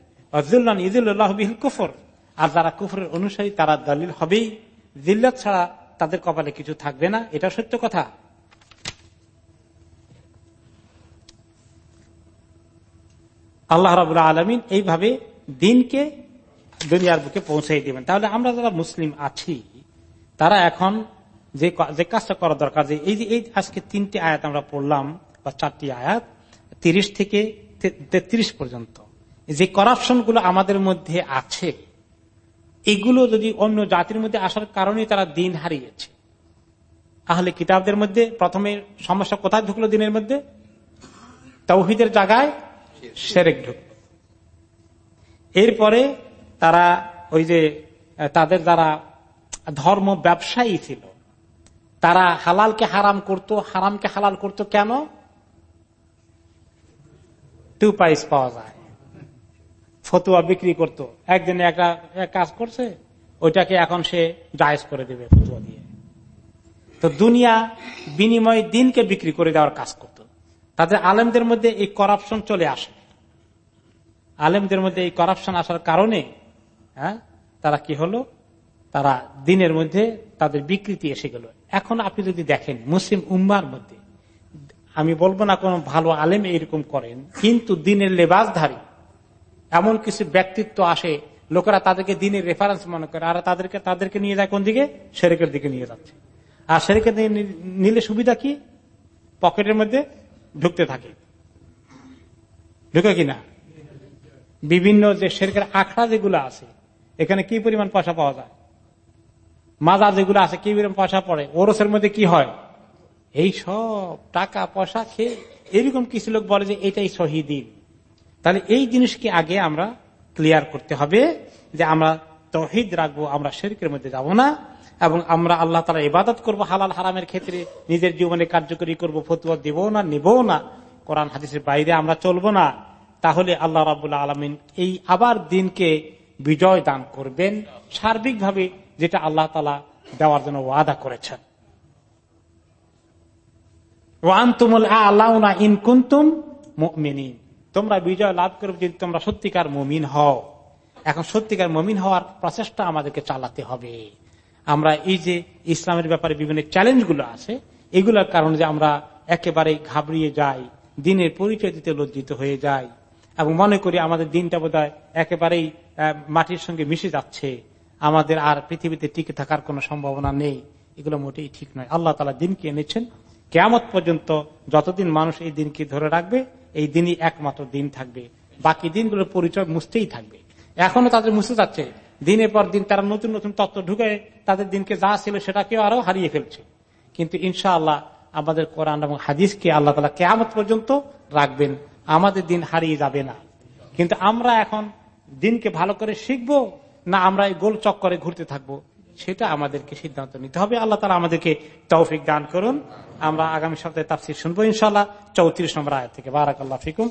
আর যারা কুফরের অনুসারী, তারা দলিল হবেই। জিল্লত ছাড়া তাদের কপালে কিছু থাকবে না, এটা সত্য কথা। আল্লাহ রাবুল্লাহ আলমিন এইভাবে দিনকে দুনিয়ার বুকে পৌঁছে দিবেন। তাহলে আমরা যারা মুসলিম আছি তারা এখন যে যে কাজটা করা দরকার যে এই যে এই আজকে তিনটি আয়াত আমরা পড়লাম বা চারটি আয়াত তিরিশ থেকে তেত্রিশ পর্যন্ত যে করাপশনগুলো আমাদের মধ্যে আছে এগুলো যদি অন্য জাতির মধ্যে আসার কারণে তারা দিন হারিয়েছে তাহলে কিতাবদের মধ্যে প্রথমে সমস্যা কোথায় ঢুকলো দিনের মধ্যে? তৌহিদের জায়গায় সেরেক ঢুকল। এরপরে তারা ওই যে তাদের যারা ধর্ম ব্যবসায়ী ছিল, তারা হালালকে হারাম করত, হারামকে হালাল করত কেন? টু পাইস পাওয়া যায়। ফতুয়া বিক্রি করত। একদিনে একটা কাজ করছে, ওইটাকে এখন সে জায়জ করে দেবে ফতুয়া দিয়ে। তো দুনিয়া বিনিময় দিনকে বিক্রি করে দেওয়ার কাজ করত। তাদের আলেমদের মধ্যে এই করাপশন চলে আসে। আলেমদের মধ্যে এই করাপশন আসার কারণে হ্যাঁ? তারা কি হলো? তারা দিনের মধ্যে তাদের বিকৃতি এসে গেল। এখন আপনি যদি দেখেন মুসলিম উম্মার মধ্যে, আমি বলব না কোন ভালো আলেম এরকম করেন, কিন্তু দিনের লেবাসধারী, এমন কিছু ব্যক্তিত্ব আসে, লোকেরা তাদেরকে দিনের রেফারেন্স মনে করে, আর তাদেরকে তাদেরকে নিয়ে যায় কোন দিকে? শেরেকের দিকে নিয়ে যাচ্ছে। আর দিকে নিলে সুবিধা কি? পকেটের মধ্যে ঢুকতে থাকে। ঢুকে কিনা? বিভিন্ন যে শেরকের আখড়া যেগুলো আছে এখানে কি পরিমাণ পয়সা পাওয়া যায়? মাজার যেগুলো আছে, কি পরিমাণ পয়সা পড়ে? ওরসের মধ্যে কি হয়? এই সব টাকা, পয়সা খেয়ে এরকম কিছু লোক বলে যে এটাই শহীদিন তাহলে এই জিনিসকে আগে আমরা ক্লিয়ার করতে হবে যে আমরা তহিদ রাখব, আমরা শেরকের মধ্যে যাব না এবং আমরা আল্লাহ তালা ইবাদত করব হালাল হারামের ক্ষেত্রে, নিজের জীবনে কার্যকরী করব, ফতুয়া দেব না নেব না। কোরআন হাদিসের বাইরে আমরা চলবো না। তাহলে আল্লাহ রাবুল্লাহ আলমিন এই আবার দিনকে বিজয় দান করবেন সার্বিকভাবে যেটা আল্লাহ তালা দেওয়ার জন্য ওয়াদা করেছেন। তোমরা বিজয় লাভ করবে যদি তোমরা সত্যিকার মমিন হও। এখন সত্যিকার মমিন হওয়ার প্রচেষ্টা আমাদেরকে চালাতে হবে। আমরা এই যে ইসলামের ব্যাপারে বিভিন্ন চ্যালেঞ্জগুলো আছে, এগুলোর কারণে যে আমরা একেবারে ঘাবড়িয়ে যাই, দিনের পরিচয় দিতে লজ্জিত হয়ে যাই এবং মনে করি আমাদের দিনটা বোধ হয় একেবারেই মাটির সঙ্গে মিশে যাচ্ছে, আমাদের আর পৃথিবীতে টিকে থাকার কোনো সম্ভাবনা নেই, এগুলো মোটেই ঠিক নয়। আল্লাহ তালা দিনকে এনেছেন, কেয়ামত পর্যন্ত যতদিন মানুষ এই দিনকে ধরে রাখবে, এই দিনই একমাত্র দিন থাকবে। বাকি দিনগুলোর পরিচয় মুছতেই থাকবে। এখনও তাদের মুছে যাচ্ছে। দিনের পর দিন তারা নতুন নতুন তত্ত্ব ঢুকে তাদের দিনকে যা ছিল সেটাকেও আরও হারিয়ে ফেলছে। কিন্তু ইনশা আল্লাহ আমাদের কোরআন এবং হাদিসকে আল্লাহ তালা কেয়ামত পর্যন্ত রাখবেন। আমাদের দিন হারিয়ে যাবে না। কিন্তু আমরা এখন দিনকে ভালো করে শিখব, না আমরা এই গোল চক্করে ঘুরতে থাকব। সেটা আমাদেরকে সিদ্ধান্ত নিতে হবে। আল্লাহ তালা আমাদেরকে তৌফিক দান করুন। আমরা আগামী সপ্তাহে তাফসির শুনব ইনশাল্লাহ চৌত্রিশ নম্বর আয় থেকে। বারাক আল্লাহ ফিকুম।